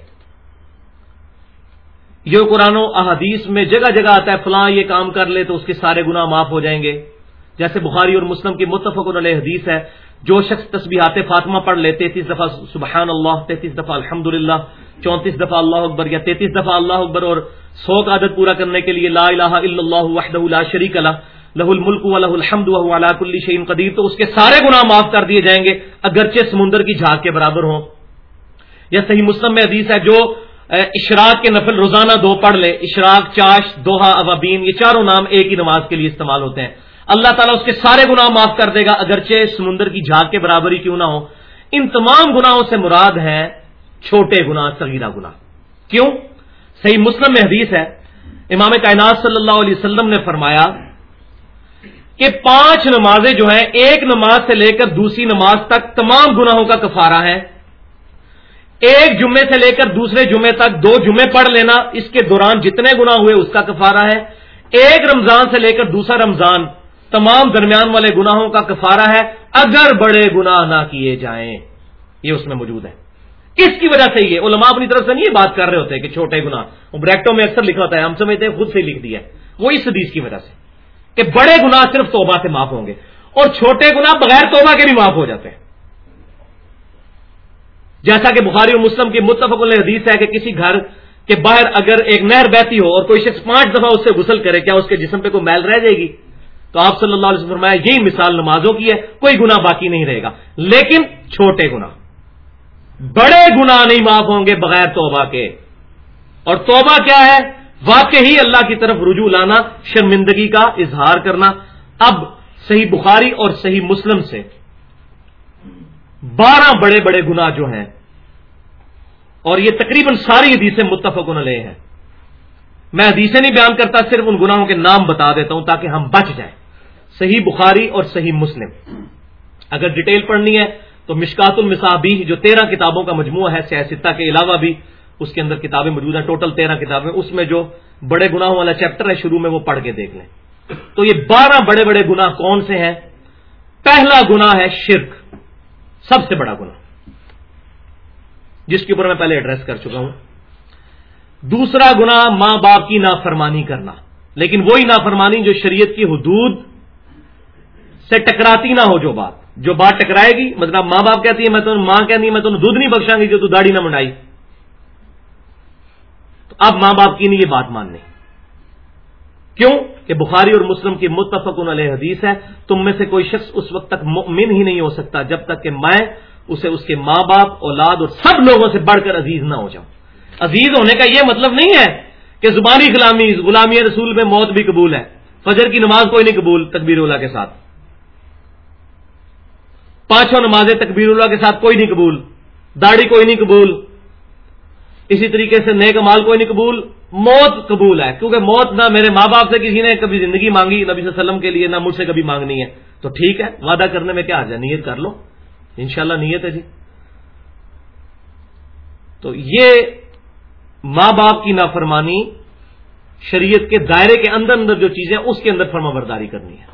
یہ قرآن و احادیث میں جگہ جگہ آتا ہے، فلاں یہ کام کر لے تو اس کے سارے گناہ معاف ہو جائیں گے۔ جیسے بخاری اور مسلم کی متفق علیہ حدیث ہے، جو شخص تسبیحات فاطمہ پڑھ لے تینتیس دفعہ سبحان اللہ، تینتیس دفعہ الحمد للہ چونتیس دفعہ اللہ اکبر یا تینتیس دفعہ اللہ اکبر اور سو کا عادت پورا کرنے کے لیے لا الہ الا اللہ وحدہ لا شریک اللہ لہ الملک و لہ الحمد ولاک الشین قدیر. تو اس کے سارے گناہ معاف کر دیے جائیں گے اگرچہ سمندر کی جھاگ کے برابر ہوں. یا صحیح مسلم میں حدیث ہے جو اشراق کے نفل روزانہ دو پڑھ لے. اشراق، چاش، دوہا، اوابین، یہ چاروں نام ایک ہی نماز کے لیے استعمال ہوتے ہیں. اللہ تعالیٰ اس کے سارے گناہ معاف کر دے گا اگرچہ سمندر کی جھاگ کے برابر ہی کیوں نہ ہو. ان تمام گناہوں سے مراد ہیں چھوٹے گناہ سگیرہ گناہ۔ کیوں؟ صحیح مسلم میں حدیث ہے، امام کائنات صلی اللہ علیہ وسلم نے فرمایا کہ پانچ نمازیں جو ہیں، ایک نماز سے لے کر دوسری نماز تک تمام گناہوں کا کفارہ ہے۔ ایک جمعے سے لے کر دوسرے جمعے تک دو جمعے پڑھ لینا، اس کے دوران جتنے گنا ہوئے اس کا کفارہ ہے۔ ایک رمضان سے لے کر دوسرا رمضان تمام درمیان والے گناہوں کا کفارہ ہے۔ اگر بڑے گناہ نہ کیے جائیں، یہ اس میں موجود ہے۔ اس کی وجہ سے یہ علماء اپنی طرف سے نہیں بات کر رہے ہوتے کہ چھوٹے گنا بریکٹوں میں اکثر لکھا ہوتا ہے، ہم سمجھتے ہیں خود سے لکھ دیا وہ اس حدیث کی وجہ سے کہ بڑے گنا صرف توبہ سے معاف ہوں گے اور چھوٹے گنا بغیر توبہ کے بھی معاف ہو جاتے ہیں۔ جیسا کہ بخاری و مسلم کی متفق حدیث ہے کہ کسی گھر کے باہر اگر ایک نہر بہتی ہو اور کوئی شخص پانچ دفعہ اس سے غسل کرے، کیا اس کے جسم پہ کوئی میل رہ جائے گی؟ تو آپ صلی اللہ علیہ وسلم فرمایا، یہی مثال نمازوں کی ہے، کوئی گنا باقی نہیں رہے گا۔ لیکن چھوٹے گنا بڑے گنا نہیں معاف ہوں گے بغیر توبہ کے۔ اور توبہ کیا ہے؟ واقعی اللہ کی طرف رجوع لانا، شرمندگی کا اظہار کرنا۔ اب صحیح بخاری اور صحیح مسلم سے بارہ بڑے بڑے گنا جو ہیں، اور یہ تقریباً ساری حدیثیں متفق علیہ ہیں۔ میں حدیثیں نہیں بیان کرتا، صرف ان گناہوں کے نام بتا دیتا ہوں تاکہ ہم بچ جائیں۔ صحیح بخاری اور صحیح مسلم۔ اگر ڈیٹیل پڑھنی ہے تو مشکات المصابی جو تیرہ کتابوں کا مجموعہ ہے سیاستہ کے علاوہ بھی اس کے اندر کتابیں موجود ہیں۔ ٹوٹل تیرہ کتابیں۔ اس میں جو بڑے گناہوں والا چیپٹر ہے، شروع میں وہ پڑھ کے دیکھ لیں۔ تو یہ بارہ بڑے بڑے گنا کون سے ہیں؟ پہلا گنا ہے شرک۔ سب سے بڑا گنا جس کے اوپر میں پہلے ایڈریس کر چکا ہوں۔ دوسرا گنا ماں باپ کی نافرمانی کرنا۔ لیکن وہی نافرمانی جو شریعت کی حدود سے ٹکراتی نہ ہو جو بات۔ جو بات ٹکرائے گی مطلب ماں باپ کہتی ہے میں تو ماں کہتی ہے میں تمہیں دودھ نہیں بخشاں گی جو تو داڑھی نہ منڈائی۔ تو اب ماں باپ کی نہیں یہ بات ماننی۔ کیوں؟ کہ بخاری اور مسلم کی متفق علیہ حدیث ہے، تم میں سے کوئی شخص اس وقت تک مؤمن ہی نہیں ہو سکتا جب تک کہ میں اسے، اس کے ماں باپ، اولاد اور سب لوگوں سے بڑھ کر عزیز نہ ہو جاؤں۔ عزیز ہونے کا یہ مطلب نہیں ہے کہ زبانی غلامی غلامی رسول میں موت بھی قبول ہے، فجر کی نماز کوئی نہیں قبول، تکبیر اللہ کے ساتھ۔ پانچوں نمازیں تکبیر اللہ کے ساتھ کوئی نہیں قبول، داڑھی کوئی نہیں قبول۔ اسی طریقے سے نیک مال کوئی نہیں قبول، موت قبول ہے۔ کیونکہ موت نہ میرے ماں باپ سے کسی نے کبھی زندگی مانگی، نبی صلی اللہ علیہ وسلم کے لیے نہ مجھ سے کبھی مانگنی ہے۔ تو ٹھیک ہے، وعدہ کرنے میں کیا آ جائے نیت کر لو۔ انشاءاللہ نیت ہے جی۔ تو یہ ماں باپ کی نافرمانی شریعت کے دائرے کے اندر اندر جو چیزیں اس کے اندر فرما برداری کرنی ہے۔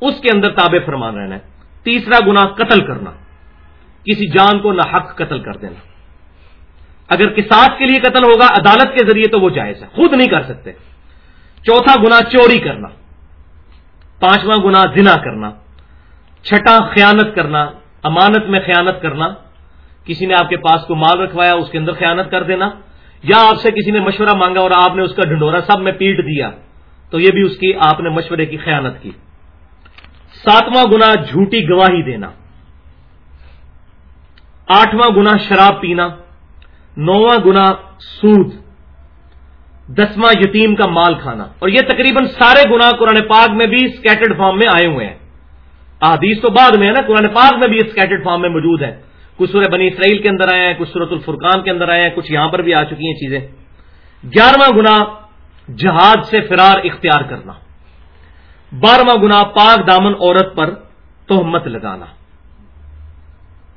اس کے اندر تابع فرمان رہنا ہے۔ تیسرا گنا قتل کرنا، کسی جان کو نہ حق قتل کر دینا۔ اگر کساس کے لیے قتل ہوگا، عدالت کے ذریعے تو وہ جائز ہے، خود نہیں کر سکتے۔ چوتھا گنا چوری کرنا، پانچواں گنا زنا کرنا، چھٹا خیانت کرنا، امانت میں خیانت کرنا۔ کسی نے آپ کے پاس کو مال رکھوایا، اس کے اندر خیانت کر دینا۔ یا آپ سے کسی نے مشورہ مانگا اور آپ نے اس کا ڈھنڈورا، سب میں پیٹ دیا، تو یہ بھی اس کی، آپ نے مشورے کی خیانت کی۔ ساتواں گنا جھوٹی گواہی دینا، آٹھواں گنا شراب پینا نواں گنا سود، دسواں یتیم کا مال کھانا۔ اور یہ تقریباً سارے گنا قرآن پاک میں بھی اسکیٹرڈ فارم میں آئے ہوئے ہیں۔ احادیث تو بعد میں ہے نا، قرآن پاک میں بھی اسکیٹرڈ فارم میں موجود ہے۔ کچھ سورہ بنی اسرائیل کے اندر آئے ہیں، کچھ سورت الفرقان کے اندر آئے ہیں، کچھ یہاں پر بھی آ چکی ہیں چیزیں۔ گیارہواں گنا جہاد سے فرار اختیار کرنا۔ بارہواں گنا پاک دامن عورت پر تہمت لگانا۔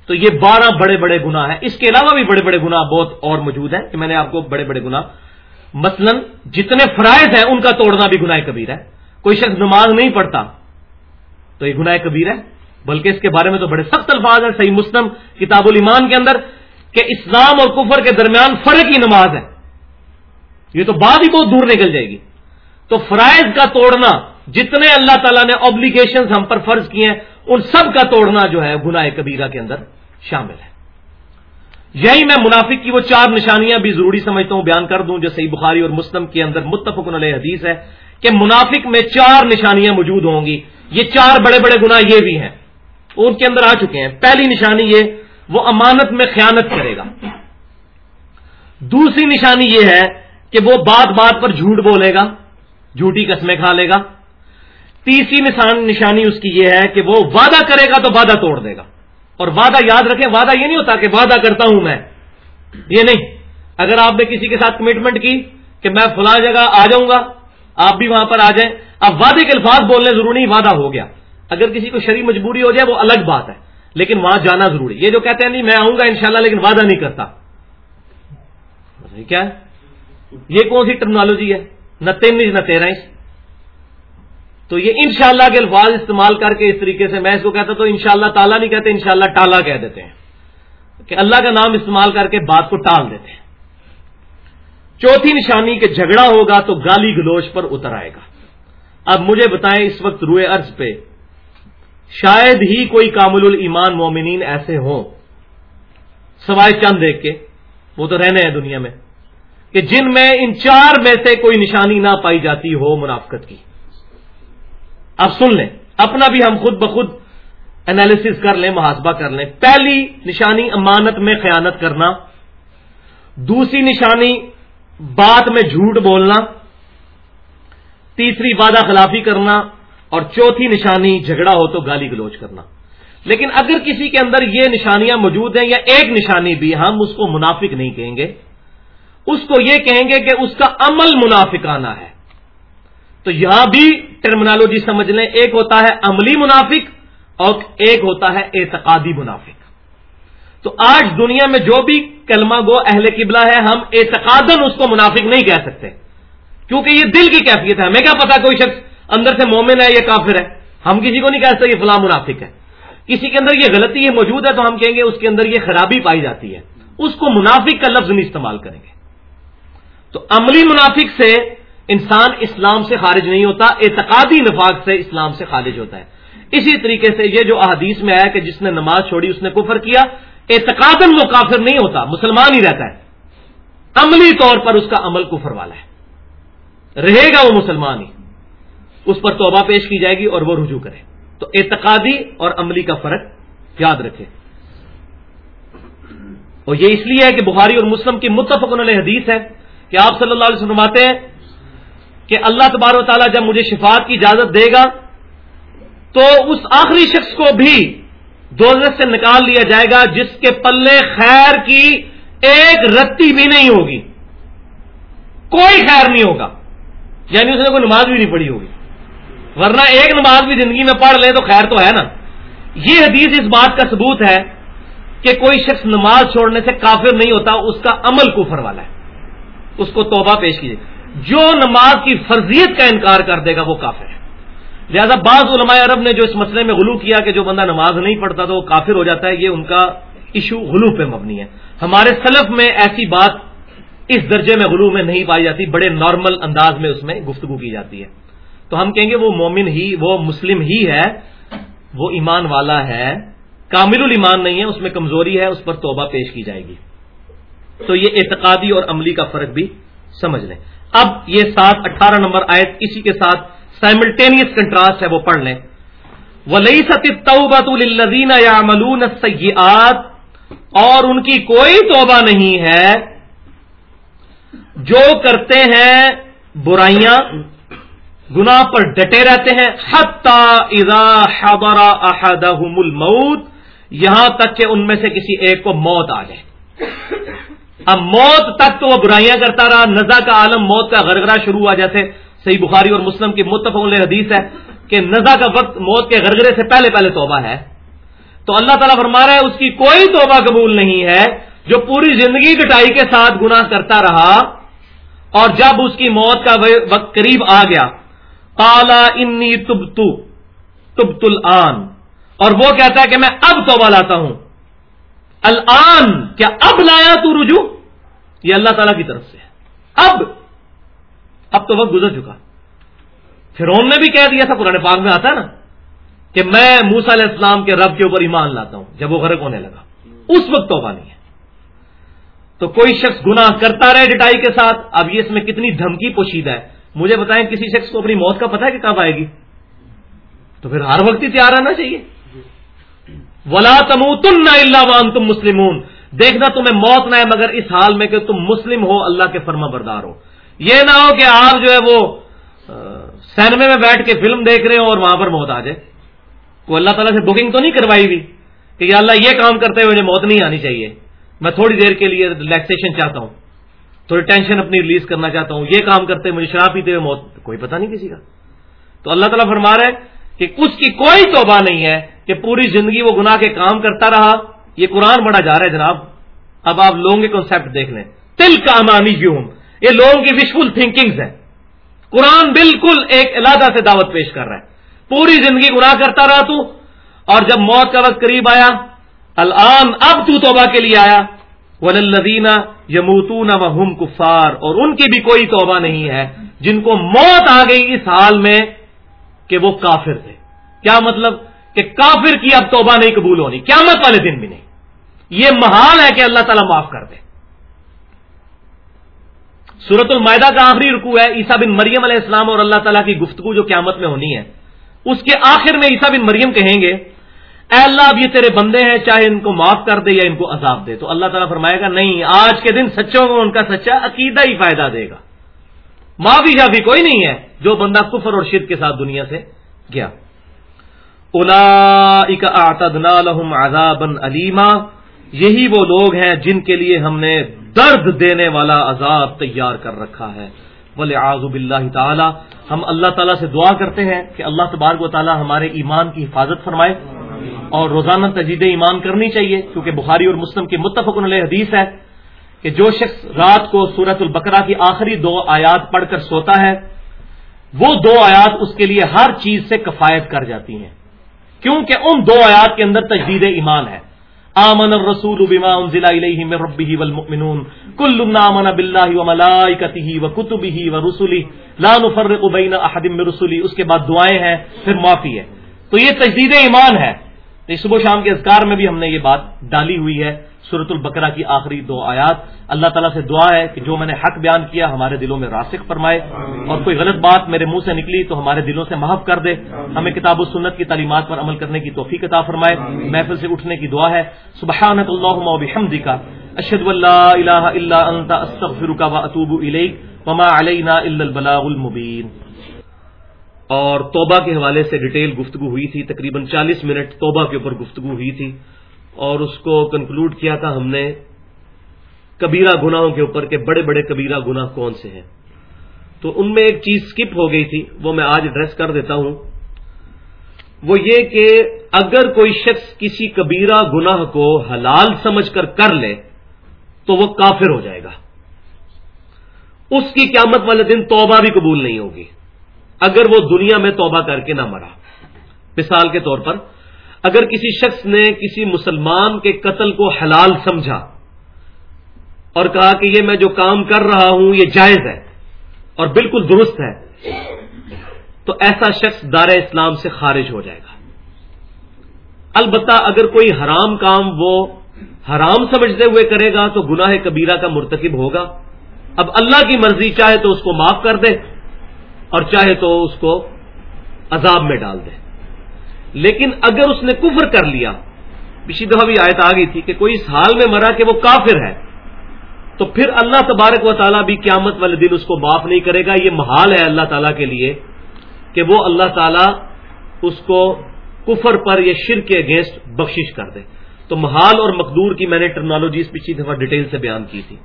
تو یہ بارہ بڑے بڑے گنا ہیں۔ اس کے علاوہ بھی بڑے بڑے گنا بہت اور موجود ہیں کہ میں نے آپ کو بڑے بڑے گنا مثلا جتنے فرائض ہیں ان کا توڑنا بھی گناہ کبیر ہے۔ کوئی شخص نماز نہیں پڑھتا تو یہ گناہ کبیر ہے۔ بلکہ اس کے بارے میں تو بڑے سخت الفاظ ہیں۔ صحیح مسلم کتاب الایمان کے اندر کہ اسلام اور کفر کے درمیان فرق کی نماز ہے۔ یہ تو بعد ہی بہت دور نکل جائے گی۔ تو فرائض کا توڑنا جتنے اللہ تعالیٰ نے اوبلیگیشن ہم پر فرض کیے ہیں، ان سب کا توڑنا جو ہے، گناہ کبیرہ کے اندر شامل ہے۔ یہی میں منافق کی وہ چار نشانیاں بھی ضروری سمجھتا ہوں، بیان کر دوں، جو صحیح بخاری اور مسلم کے اندر متفق علیہ حدیث ہے کہ منافق میں چار نشانیاں موجود ہوں گی۔ یہ چار بڑے بڑے گناہ یہ بھی ہیں۔ ان کے اندر آ چکے ہیں۔ پہلی نشانی یہ، وہ امانت میں خیانت کرے گا۔ دوسری نشانی یہ ہے کہ وہ بات بات پر جھوٹ بولے گا، جھوٹی قسمیں کھا لے گا۔ تیسری نشان نشانی اس کی یہ ہے کہ وہ وعدہ کرے گا تو وعدہ توڑ دے گا۔ اور وعدہ یاد رکھیں، وعدہ یہ نہیں ہوتا کہ وعدہ کرتا ہوں میں۔ یہ نہیں۔ اگر آپ نے کسی کے ساتھ کمٹمنٹ کی کہ میں فلاں جگہ آ جاؤں گا، آپ بھی وہاں پر آ جائیں۔ اب وعدے کے الفاظ بولنے ضروری نہیں، وعدہ ہو گیا۔ اگر کسی کو شریع مجبوری ہو جائے، وہ الگ بات ہے۔ لیکن وہاں جانا ضروری۔ یہ جو کہتے ہیں، نہیں، میں آؤں گا انشاءاللہ، لیکن وعدہ نہیں کرتا۔ کیا ہے؟ یہ کون سی ٹیکنالوجی ہے؟ نہ تین نہ تیرہ تو یہ انشاءاللہ کے الفاظ استعمال کر کے اس طریقے سے میں اس کو کہتا تو انشاءاللہ تعالیٰ نہیں کہتے، انشاءاللہ ٹالا کہہ دیتے ہیں۔ کہ اللہ کا نام استعمال کر کے بات کو ٹال دیتے ہیں۔ چوتھی نشانی کہ جھگڑا ہوگا تو گالی گلوچ پر اتر آئے گا۔ اب مجھے بتائیں اس وقت روئے ارض پہ شاید ہی کوئی کامل الایمان مومنین ایسے ہوں۔ سوائے چند دیکھ کے، وہ تو رہنے ہیں دنیا میں۔ کہ جن میں ان چار میں سے کوئی نشانی نہ پائی جاتی ہو منافقت کی۔ اب سن لیں۔ اپنا بھی ہم خود بخود انالیس کر لیں، محاسبہ کر لیں۔ پہلی نشانی امانت میں خیانت کرنا۔ دوسری نشانی بات میں جھوٹ بولنا۔ تیسری وعدہ خلافی کرنا۔ اور چوتھی نشانی جھگڑا ہو تو گالی گلوچ کرنا۔ لیکن اگر کسی کے اندر یہ نشانیاں موجود ہیں یا ایک نشانی بھی ہم اس کو منافق نہیں کہیں گے، اس کو یہ کہیں گے کہ اس کا عمل منافقانہ ہے۔ تو یہاں بھی ٹرمنالوجی سمجھ لیں، ایک ہوتا ہے عملی منافق اور ایک ہوتا ہے اعتقادی منافق۔ تو آج دنیا میں جو بھی کلمہ گو اہل قبلہ ہے، ہم اعتقادن اس کو منافق نہیں کہہ سکتے۔ کیونکہ یہ دل کی کیفیت ہے۔ ہمیں کیا پتا کوئی شخص اندر سے مومن ہے یا کافر ہے؟ ہم کسی کو نہیں کہہ سکتے یہ فلاں منافق ہے۔ کسی کے اندر یہ غلطی یہ موجود ہے تو ہم کہیں گے اس کے اندر یہ خرابی پائی جاتی ہے۔ اس کو منافق کا لفظ نہیں استعمال کریں گے۔ تو عملی منافق سے انسان اسلام سے خارج نہیں ہوتا، اعتقادی نفاق سے اسلام سے خارج ہوتا ہے۔ اسی طریقے سے یہ جو احادیث میں آیا کہ جس نے نماز چھوڑی، اس نے کفر کیا اعتقادن وہ کافر نہیں ہوتا، مسلمان ہی رہتا ہے۔ عملی طور پر اس کا عمل کفر والا ہے۔ رہے گا وہ مسلمان ہی۔ اس پر توبہ پیش کی جائے گی اور وہ رجوع کرے۔ تو اعتقادی اور عملی کا فرق یاد رکھے اور یہ اس لیے ہے کہ بخاری اور مسلم کی متفق علیہ حدیث ہے کہ آپ صلی اللہ علیہ وسلم آتے ہیں کہ اللہ تبار و تعالیٰ جب مجھے شفاعت کی اجازت دے گا، تو اس آخری شخص کو بھی دوزت سے نکال لیا جائے گا، جس کے پلے خیر کی ایک رتی بھی نہیں ہوگی۔ کوئی خیر نہیں ہوگا۔ یعنی اس نے کوئی نماز بھی نہیں پڑھی ہوگی۔ ورنہ ایک نماز بھی زندگی میں پڑھ لے تو خیر تو ہے نا۔ یہ حدیث اس بات کا ثبوت ہے کہ کوئی شخص نماز چھوڑنے سے کافر نہیں ہوتا، اس کا عمل کفر والا ہے۔ اس کو توبہ پیش کیجیے جو نماز کی فرضیت کا انکار کر دے گا وہ کافر ہے۔ لہذا بعض علماء عرب نے جو اس مسئلے میں غلو کیا کہ جو بندہ نماز نہیں پڑھتا تو وہ کافر ہو جاتا ہے، یہ ان کا ایشو غلو پہ مبنی ہے۔ ہمارے سلف میں ایسی بات اس درجے میں غلو میں نہیں پائی جاتی، بڑے نارمل انداز میں اس میں گفتگو کی جاتی ہے۔ تو ہم کہیں گے وہ مومن ہی، وہ مسلم ہی ہے، وہ ایمان والا ہے، کامل الایمان نہیں ہے، اس میں کمزوری ہے، اس پر توبہ پیش کی جائے گی۔ تو یہ اعتقادی اور عملی کا فرق بھی سمجھ لیں۔ اب یہ سات اٹھارہ نمبر آیت اسی کے ساتھ سائملٹینیس کنٹراسٹ ہے، وہ پڑھ لیں۔ ولی ستوبۃ الزین یا ملون سیات اور ان کی کوئی توبہ نہیں ہے۔ جو کرتے ہیں برائیاں گنا پر ڈٹے رہتے ہیں۔ اذا حضر احدهم الموت، یہاں تک کہ ان میں سے کسی ایک کو موت آ جائے۔ اب موت تک تو وہ برائیاں کرتا رہا، نزا کا عالم موت کا غرغرہ شروع ہوا، جیسے صحیح بخاری اور مسلم کی متفق علیہ حدیث ہے کہ نزا کا وقت موت کے غرغرے سے پہلے پہلے توبہ ہے۔ تو اللہ تعالیٰ فرما رہا ہے، اس کی کوئی توبہ قبول نہیں ہے جو پوری زندگی کٹائی کے ساتھ گناہ کرتا رہا اور جب اس کی موت کا وقت قریب آ گیا۔ کالا انی تب تب تل اور وہ کہتا ہے کہ میں اب توبہ لاتا ہوں۔ الان، کیا اب لایا تو رجوع؟ یہ اللہ تعالی کی طرف سے اب اب تو وقت گزر چکا۔ فرون نے بھی کہہ دیا تھا، قرآن پاک میں آتا ہے نا، کہ میں موسا علیہ السلام کے رب کے اوپر ایمان لاتا ہوں۔ جب وہ غرق ہونے لگا۔ اس وقت توبہ نہیں ہے۔ تو کوئی شخص گناہ کرتا رہے ڈٹائی کے ساتھ، اب یہ اس میں کتنی دھمکی پوشیدہ ہے۔ مجھے بتائیں، کسی شخص کو اپنی موت کا پتا ہے کہ کب آئے گی؟ تو پھر ہر وقت ہی تیار رہنا چاہیے۔ ولا تم تم اللہ وان تم مسلمون۔ دیکھنا تمہیں موت نہ ہے مگر اس حال میں کہ تم مسلم ہو، اللہ کے فرما بردار ہو۔ یہ نہ ہو کہ آپ جو ہے وہ سینمے میں بیٹھ کے فلم دیکھ رہے ہو اور وہاں پر موت آ جائے۔ وہ اللہ تعالیٰ سے بکنگ تو نہیں کروائی ہوئی کہ یا اللہ یہ کام کرتے ہوئے مجھے موت نہیں آنی چاہیے۔ میں تھوڑی دیر کے لیے ریلیکسیشن چاہتا ہوں۔ تھوڑی ٹینشن اپنی ریلیز کرنا چاہتا ہوں۔ یہ کام کرتے مجھے شراب پیتے ہوئے موت، کوئی پتہ نہیں کسی کا۔ تو اللہ تعالیٰ فرما رہے کہ اس کی کوئی توبہ نہیں ہے کہ پوری زندگی وہ گناہ کے کام کرتا رہا۔ یہ قرآن بڑا جا رہا ہے جناب۔ اب آپ لوگوں کے کنسپٹ دیکھ لیں۔ تل کا امانی یہ لوگوں کی وشفل تھنکنگز ہے قرآن بالکل ایک علیحدہ سے دعوت پیش کر رہا ہے۔ پوری زندگی گناہ کرتا رہا تو۔ اور جب موت کا وقت قریب آیا، الان اب تو توبہ کے لیے آیا۔ ولدینہ یموتون و کفار۔ اور ان کی بھی کوئی توبہ نہیں ہے۔ جن کو موت آ گئی اس حال میں کہ وہ کافر تھے۔ کیا مطلب کہ کافر کی اب توبہ نہیں قبول ہونی؟ قیامت والے دن بھی نہیں۔ یہ محال ہے کہ اللہ تعالیٰ معاف کر دے۔ سورت المائدہ کا آخری رکو ہے عیسا بن مریم علیہ السلام اور اللہ تعالیٰ کی گفتگو جو قیامت میں ہونی ہے۔ اس کے آخر میں عیسا بن مریم کہیں گے، اے اللہ، اب یہ تیرے بندے ہیں، چاہے ان کو معاف کر دے یا ان کو عذاب دے۔ تو اللہ تعالیٰ فرمائے گا، نہیں، آج کے دن سچوں کو ان کا سچا عقیدہ ہی فائدہ دے گا۔ معافی شافی کوئی نہیں ہے جو بندہ کفر اور شرک کے ساتھ دنیا سے گیا۔ الا لهم عذابا علیما یہی وہ لوگ ہیں جن کے لیے ہم نے درد دینے والا عذاب تیار کر رکھا ہے۔ بولے آزب اللہ تعالی ہم اللہ تعالیٰ سے دعا کرتے ہیں کہ اللہ تبارک و تعالیٰ ہمارے ایمان کی حفاظت فرمائے اور روزانہ تجدید ایمان کرنی چاہیے، کیونکہ بخاری اور مسلم کی متفق علیہ حدیث ہے۔ کہ جو شخص رات کو سورت البقرہ کی آخری دو آیات پڑھ کر سوتا ہے، وہ دو آیات اس کے لیے ہر چیز سے کفایت کر جاتی ہیں۔ کیونکہ ان دو آیات کے اندر تجدید ایمان ہے۔ آمن الرسول بما انزل الیہ من ربہ والمؤمنون۔ کل آمن باللہ وملائکتہ وکتبہ ورسلہ۔ لا نفرق بین احد من رسلہ اس کے بعد دعائیں ہیں، پھر معافی ہے۔ تو یہ تجدید ایمان ہے۔ صبح شام کے اذکار میں بھی ہم نے یہ بات ڈالی ہوئی ہے۔ سورت البقرہ کی آخری دو آیات۔ اللہ تعالیٰ سے دعا ہے کہ جو میں نے حق بیان کیا ہمارے دلوں میں راسک فرمائے۔ اور کوئی غلط بات میرے منہ سے نکلی تو ہمارے دلوں سے محف کر دے۔ ہمیں کتاب و سنت کی تعلیمات پر عمل کرنے کی توفیق عطا فرمائے۔ محفل سے اٹھنے کی دعا ہے۔ سبحانت اللہ بحمدی کا اشد اللہ اطوب وما علینا البلاغ المبین۔ اور توبہ کے حوالے سے ڈیٹیل گفتگو ہوئی تھی تقریباً چالیس منٹ توبہ کے اوپر گفتگو ہوئی تھی۔ اور اس کو کنکلوڈ کیا تھا ہم نے، کبیرہ گناہوں کے اوپر کہ بڑے بڑے کبیرہ گناہ کون سے ہیں؟ تو ان میں ایک چیز سکپ ہو گئی تھی، وہ میں آج ایڈریس کر دیتا ہوں۔ وہ یہ کہ اگر کوئی شخص کسی کبیرہ گناہ کو حلال سمجھ کر کر لے، تو وہ کافر ہو جائے گا۔ اس کی قیامت والے دن توبہ بھی قبول نہیں ہوگی۔ اگر وہ دنیا میں توبہ کر کے نہ مرا، مثال کے طور پر اگر کسی شخص نے کسی مسلمان کے قتل کو حلال سمجھا اور کہا کہ یہ میں جو کام کر رہا ہوں یہ جائز ہے اور بالکل درست ہے، تو ایسا شخص دار اسلام سے خارج ہو جائے گا۔ البتہ اگر کوئی حرام کام وہ حرام سمجھتے ہوئے کرے گا تو گناہ کبیرہ کا مرتکب ہوگا۔ اب اللہ کی مرضی چاہے تو اس کو معاف کر دے اور چاہے تو اس کو عذاب میں ڈال دے۔ لیکن اگر اس نے کفر کر لیا پچھلی دفعہ بھی آیت آ گئی تھی کہ کوئی اس حال میں مرا کہ وہ کافر ہے، تو پھر اللہ تبارک و تعالیٰ بھی قیامت والے دن اس کو معاف نہیں کرے گا۔ یہ محال ہے اللہ تعالیٰ کے لیے کہ وہ اللہ تعالیٰ اس کو کفر پر یا شر کے اگینسٹ بخشش کر دے۔ تو محال اور مقدور کی میں نے ٹرمنالوجیز پچھلی دفعہ ڈیٹیل سے بیان کی تھی۔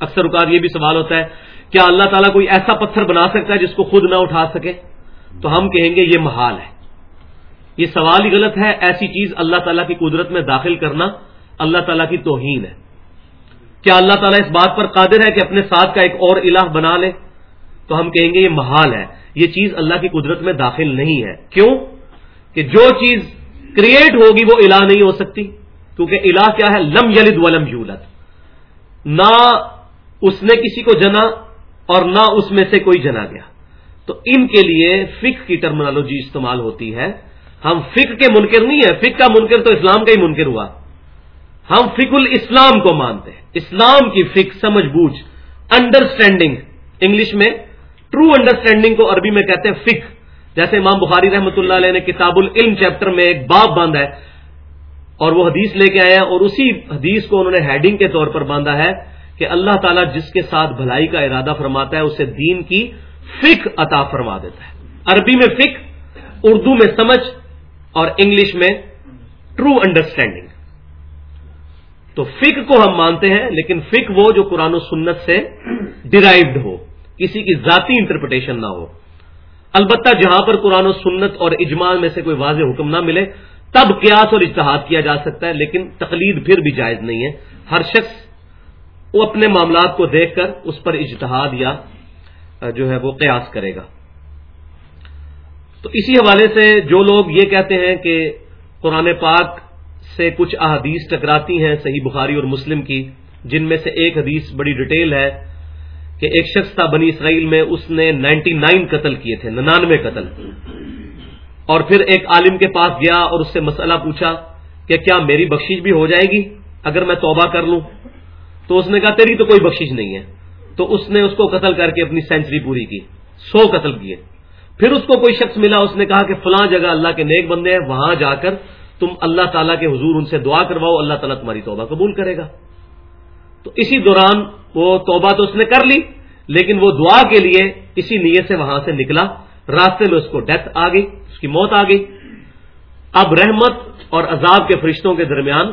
اکثر اوقات یہ بھی سوال ہوتا ہے، کیا اللہ تعالیٰ کوئی ایسا پتھر بنا سکتا ہے جس کو خود نہ اٹھا سکے؟ تو ہم کہیں گے یہ محال ہے۔ یہ سوال ہی غلط ہے، ایسی چیز اللہ تعالیٰ کی قدرت میں داخل کرنا اللہ تعالیٰ کی توہین ہے۔ کیا اللہ تعالیٰ اس بات پر قادر ہے کہ اپنے ساتھ کا ایک اور الہ بنا لے؟ تو ہم کہیں گے یہ محال ہے، یہ چیز اللہ کی قدرت میں داخل نہیں ہے۔ کیوں؟ کہ جو چیز کریٹ ہوگی وہ الہ نہیں ہو سکتی، کیونکہ الہ کیا ہے؟ لم یلد ولم یولد۔ نہ اس نے کسی کو جنا اور نہ اس میں سے کوئی جنا گیا۔ تو ان کے لیے فک کی ٹرمنالوجی استعمال ہوتی ہے۔ ہم فک کے منکر نہیں ہیں فک کا منکر تو اسلام کا ہی منکر ہوا۔ ہم فک الاسلام کو مانتے ہیں۔ اسلام کی فک سمجھ بوجھ انڈرسٹینڈنگ انگلش میں ٹرو انڈرسٹینڈنگ کو عربی میں کہتے ہیں فک جیسے امام بخاری رحمۃ اللہ علیہ نے کتاب العلم چیپٹر میں ایک باب باندھا ہے اور وہ حدیث لے کے آئے ہیں اور اسی حدیث کو انہوں نے ہیڈنگ کے طور پر باندھا ہے کہ اللہ تعالیٰ جس کے ساتھ بھلائی کا ارادہ فرماتا ہے، اسے دین کی فک عطا فرما دیتا ہے۔ عربی میں فک اردو میں سمجھ اور انگلش میں ٹرو انڈرسٹینڈنگ تو فک کو ہم مانتے ہیں، لیکن فک وہ جو قرآن و سنت سے ڈرائیوڈ ہو، کسی کی ذاتی انٹرپریٹیشن نہ ہو۔ البتہ جہاں پر قرآن و سنت اور اجماع میں سے کوئی واضح حکم نہ ملے، تب قیاس اور اتحاد کیا جا سکتا ہے، لیکن تقلید پھر بھی جائز نہیں ہے۔ ہر شخص وہ اپنے معاملات کو دیکھ کر اس پر اجتہاد یا، جو ہے وہ قیاس کرے گا۔ تو اسی حوالے سے جو لوگ یہ کہتے ہیں کہ قرآن پاک سے کچھ احادیث ٹکراتی ہیں صحیح بخاری اور مسلم کی، جن میں سے ایک حدیث بڑی ڈیٹیل ہے کہ ایک شخص تھا بنی اسرائیل میں، اس نے نائنٹی نائن قتل کیے تھے، ننانوے قتل۔ اور پھر ایک عالم کے پاس گیا اور اس سے مسئلہ پوچھا کہ کیا میری بخشش بھی ہو جائے گی؟ اگر میں توبہ کر لوں۔ تو اس نے کہا، تیری تو کوئی بخشش نہیں ہے۔ تو اس نے اس کو قتل کر کے اپنی سینچری پوری کی، سو قتل کیے۔ پھر اس کو کوئی شخص ملا، اس نے کہا کہ فلاں جگہ اللہ کے نیک بندے ہیں، وہاں جا کر تم اللہ تعالیٰ کے حضور ان سے دعا کرواؤ، اللہ تعالیٰ تمہاری توبہ قبول کرے گا۔ تو اسی دوران وہ توبہ تو اس نے کر لی، لیکن وہ دعا کے لیے اسی نیت سے وہاں سے نکلا۔ راستے میں اس کو ڈیتھ آ گئی، اس کی موت آ گئی۔ اب رحمت اور عذاب کے فرشتوں کے درمیان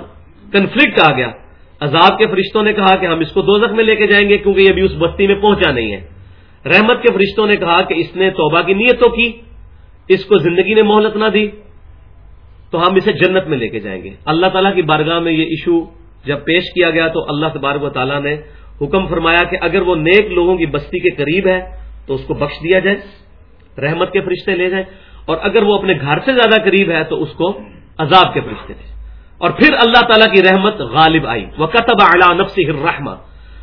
کنفلکٹ آ گیا۔ عذاب کے فرشتوں نے کہا کہ ہم اس کو دوزخ میں لے کے جائیں گے، کیونکہ یہ بھی اس بستی میں پہنچا نہیں ہے۔ رحمت کے فرشتوں نے کہا کہ اس نے توبہ کی نیت تو کی، اس کو زندگی نے مہلت نہ دی، تو ہم اسے جنت میں لے کے جائیں گے۔ اللہ تعالیٰ کی بارگاہ میں یہ ایشو جب پیش کیا گیا تو اللہ تبارک و تعالیٰ نے حکم فرمایا کہ اگر وہ نیک لوگوں کی بستی کے قریب ہے تو اس کو بخش دیا جائے، رحمت کے فرشتے لے جائیں۔ اور اگر وہ اپنے گھر سے زیادہ قریب ہے تو اس کو عذاب کے فرشتے تھے اور پھر اللہ تعالیٰ کی رحمت غالب آئی۔ وہ قطب اعلیٰ نفسی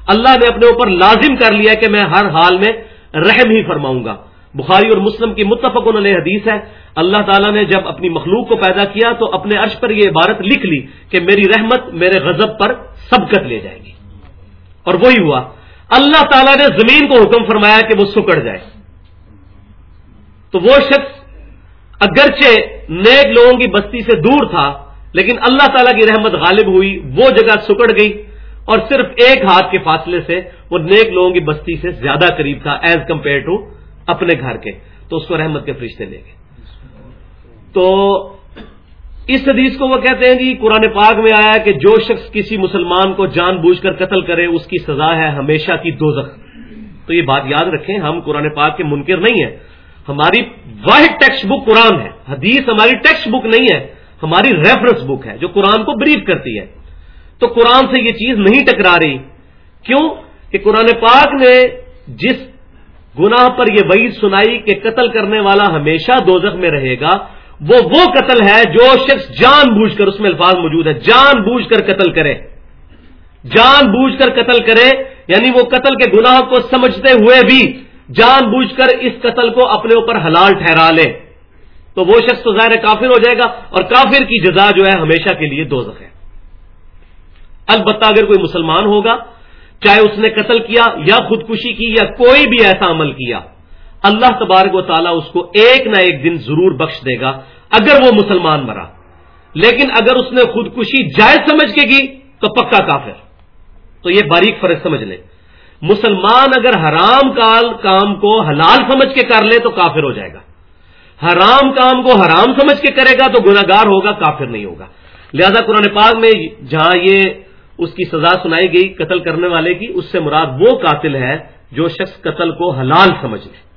اللہ نے اپنے اوپر لازم کر لیا کہ میں ہر حال میں رحم ہی فرماؤں گا۔ بخاری اور مسلم کی متفق علیہ حدیث ہے، اللہ تعالیٰ نے جب اپنی مخلوق کو پیدا کیا تو اپنے عرش پر یہ عبارت لکھ لی کہ میری رحمت میرے غضب پر سبقت لے جائے گی۔ اور وہی ہوا۔ اللہ تعالیٰ نے زمین کو حکم فرمایا کہ وہ سکڑ جائے۔ تو وہ شخص اگرچہ نیک لوگوں کی بستی سے دور تھا، لیکن اللہ تعالیٰ کی رحمت غالب ہوئی، وہ جگہ سکڑ گئی اور صرف ایک ہاتھ کے فاصلے سے وہ نیک لوگوں کی بستی سے زیادہ قریب تھا ایز کمپیئر ٹو اپنے گھر کے۔ تو اس کو رحمت کے فرشتے لے گئے۔ تو اس حدیث کو وہ کہتے ہیں کہ قرآن پاک میں آیا کہ جو شخص کسی مسلمان کو جان بوجھ کر قتل کرے، اس کی سزا ہے ہمیشہ کی دوزخ۔ تو یہ بات یاد رکھیں، ہم قرآن پاک کے منکر نہیں ہیں۔ ہماری واحد ٹیکسٹ بک قرآن ہے۔ حدیث ہماری ٹیکسٹ بک نہیں ہے، ہماری ریفرنس بک ہے جو قرآن کو بریف کرتی ہے۔ تو قرآن سے یہ چیز نہیں ٹکرا رہی۔ کیوں؟ کہ قرآن پاک نے جس گناہ پر یہ وعید سنائی کہ قتل کرنے والا ہمیشہ دوزخ میں رہے گا، وہ وہ قتل ہے جو شخص جان بوجھ کر اس میں الفاظ موجود ہے جان بوجھ کر قتل کرے۔ جان بوجھ کر قتل کرے یعنی وہ قتل کے گناہ کو سمجھتے ہوئے بھی جان بوجھ کر اس قتل کو اپنے اوپر حلال ٹھہرا لے۔ تو وہ شخص تو ظاہر کافر ہو جائے گا اور کافر کی جزا جو ہے ہمیشہ کے لیے دو ہے۔ البتہ اگر کوئی مسلمان ہوگا چاہے اس نے قتل کیا یا خودکشی کی یا کوئی بھی ایسا عمل کیا، اللہ تبارک و تعالیٰ اس کو ایک نہ ایک دن ضرور بخش دے گا اگر وہ مسلمان مرا۔ لیکن اگر اس نے خودکشی جائز سمجھ کے کی تو پکا کافر۔ تو یہ باریک فرق سمجھ لیں مسلمان اگر حرام کال کام کو حلال سمجھ کے کر لے تو کافر ہو جائے گا۔ حرام کام کو حرام سمجھ کے کرے گا تو گناگار ہوگا، کافر نہیں ہوگا۔ لہذا قرآن پاک میں جہاں یہ اس کی سزا سنائی گئی قتل کرنے والے کی، اس سے مراد وہ قاتل ہے جو شخص قتل کو حلال سمجھ لے۔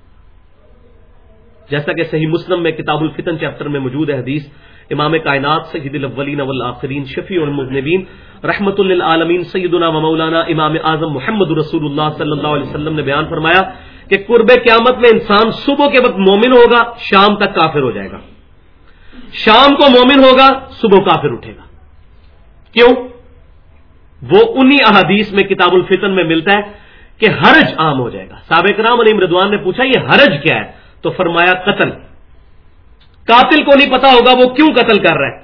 جیسا کہ صحیح مسلم میں کتاب الفتن چیپٹر میں موجود ہے حدیث، امام کائنات سید الاولین والآخرین، شفیع المذنبین، رحمت للعالمین سیدنا و مولانا امام اعظم محمد رسول اللہ صلی اللہ علیہ وسلم نے بیان فرمایا کہ قرب قیامت میں انسان صبح کے وقت مومن ہوگا، شام تک کافر ہو جائے گا۔ شام کو مومن ہوگا، صبح کافر اٹھے گا۔ کیوں؟ وہ انہی احادیث میں کتاب الفتن میں ملتا ہے کہ حرج عام ہو جائے گا۔ سابق رام علی امردوان نے پوچھا، یہ حرج کیا ہے؟ تو فرمایا، قتل۔ قاتل کو نہیں پتا ہوگا وہ کیوں قتل کر رہا ہے،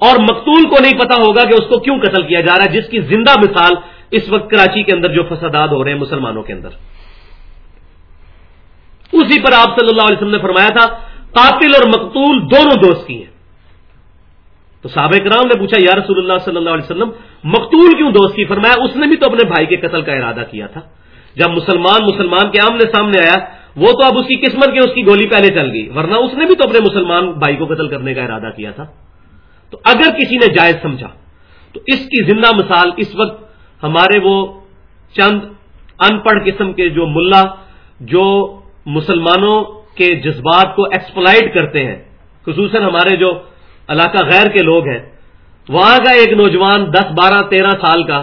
اور مقتول کو نہیں پتا ہوگا کہ اس کو کیوں قتل کیا جا رہا ہے، جس کی زندہ مثال اس وقت کراچی کے اندر جو فسادات ہو رہے ہیں مسلمانوں کے اندر۔ اسی پر آپ صلی اللہ علیہ وسلم نے فرمایا تھا، قاتل اور مقتول دونوں دوست کی ہیں۔ تو سابق رام نے پوچھا، یا رسول اللہ صلی اللہ علیہ وسلم مقتول کیوں دوست کی؟ فرمایا، اس نے بھی تو اپنے بھائی کے قتل کا ارادہ کیا تھا۔ جب مسلمان مسلمان کے آمنے سامنے آیا، وہ تو اب اس کی قسمت کے اس کی گولی پہلے چل گئی، ورنہ اس نے بھی تو اپنے مسلمان بھائی کو قتل کرنے کا ارادہ کیا تھا۔ تو اگر کسی نے جائز سمجھا، تو اس کی زندہ مثال اس وقت ہمارے وہ چند ان پڑھ قسم کے جو ملا، جو مسلمانوں کے جذبات کو ایکسپلائٹ کرتے ہیں، خصوصاً ہمارے جو علاقہ غیر کے لوگ ہیں وہاں کا ایک نوجوان دس بارہ تیرہ سال کا،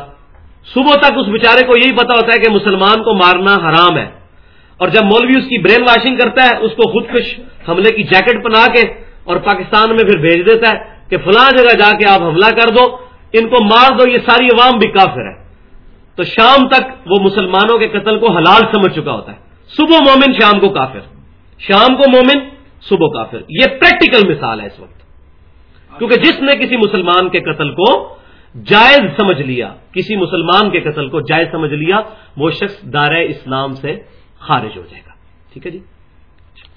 صبح تک اس بیچارے کو یہی پتا ہوتا ہے کہ مسلمان کو مارنا حرام ہے۔ اور جب مولوی اس کی برین واشنگ کرتا ہے، اس کو خود کش حملے کی جیکٹ پہنا کے اور پاکستان میں پھر بھیج دیتا ہے کہ فلاں جگہ جا کے آپ حملہ کر دو، ان کو مار دو، یہ ساری عوام بھی کافر ہے۔ تو شام تک وہ مسلمانوں کے قتل کو حلال سمجھ چکا ہوتا ہے۔ صبح مومن، شام کو کافر۔ شام کو مومن، صبح کافر۔ یہ پریکٹیکل مثال ہے اس وقت۔ کیونکہ جس نے کسی مسلمان کے قتل کو جائز سمجھ لیا، کسی مسلمان کے قتل کو جائز سمجھ لیا، وہ شخص دار اسلام سے خارج ہو جائے گا۔ ٹھیک ہے جی؟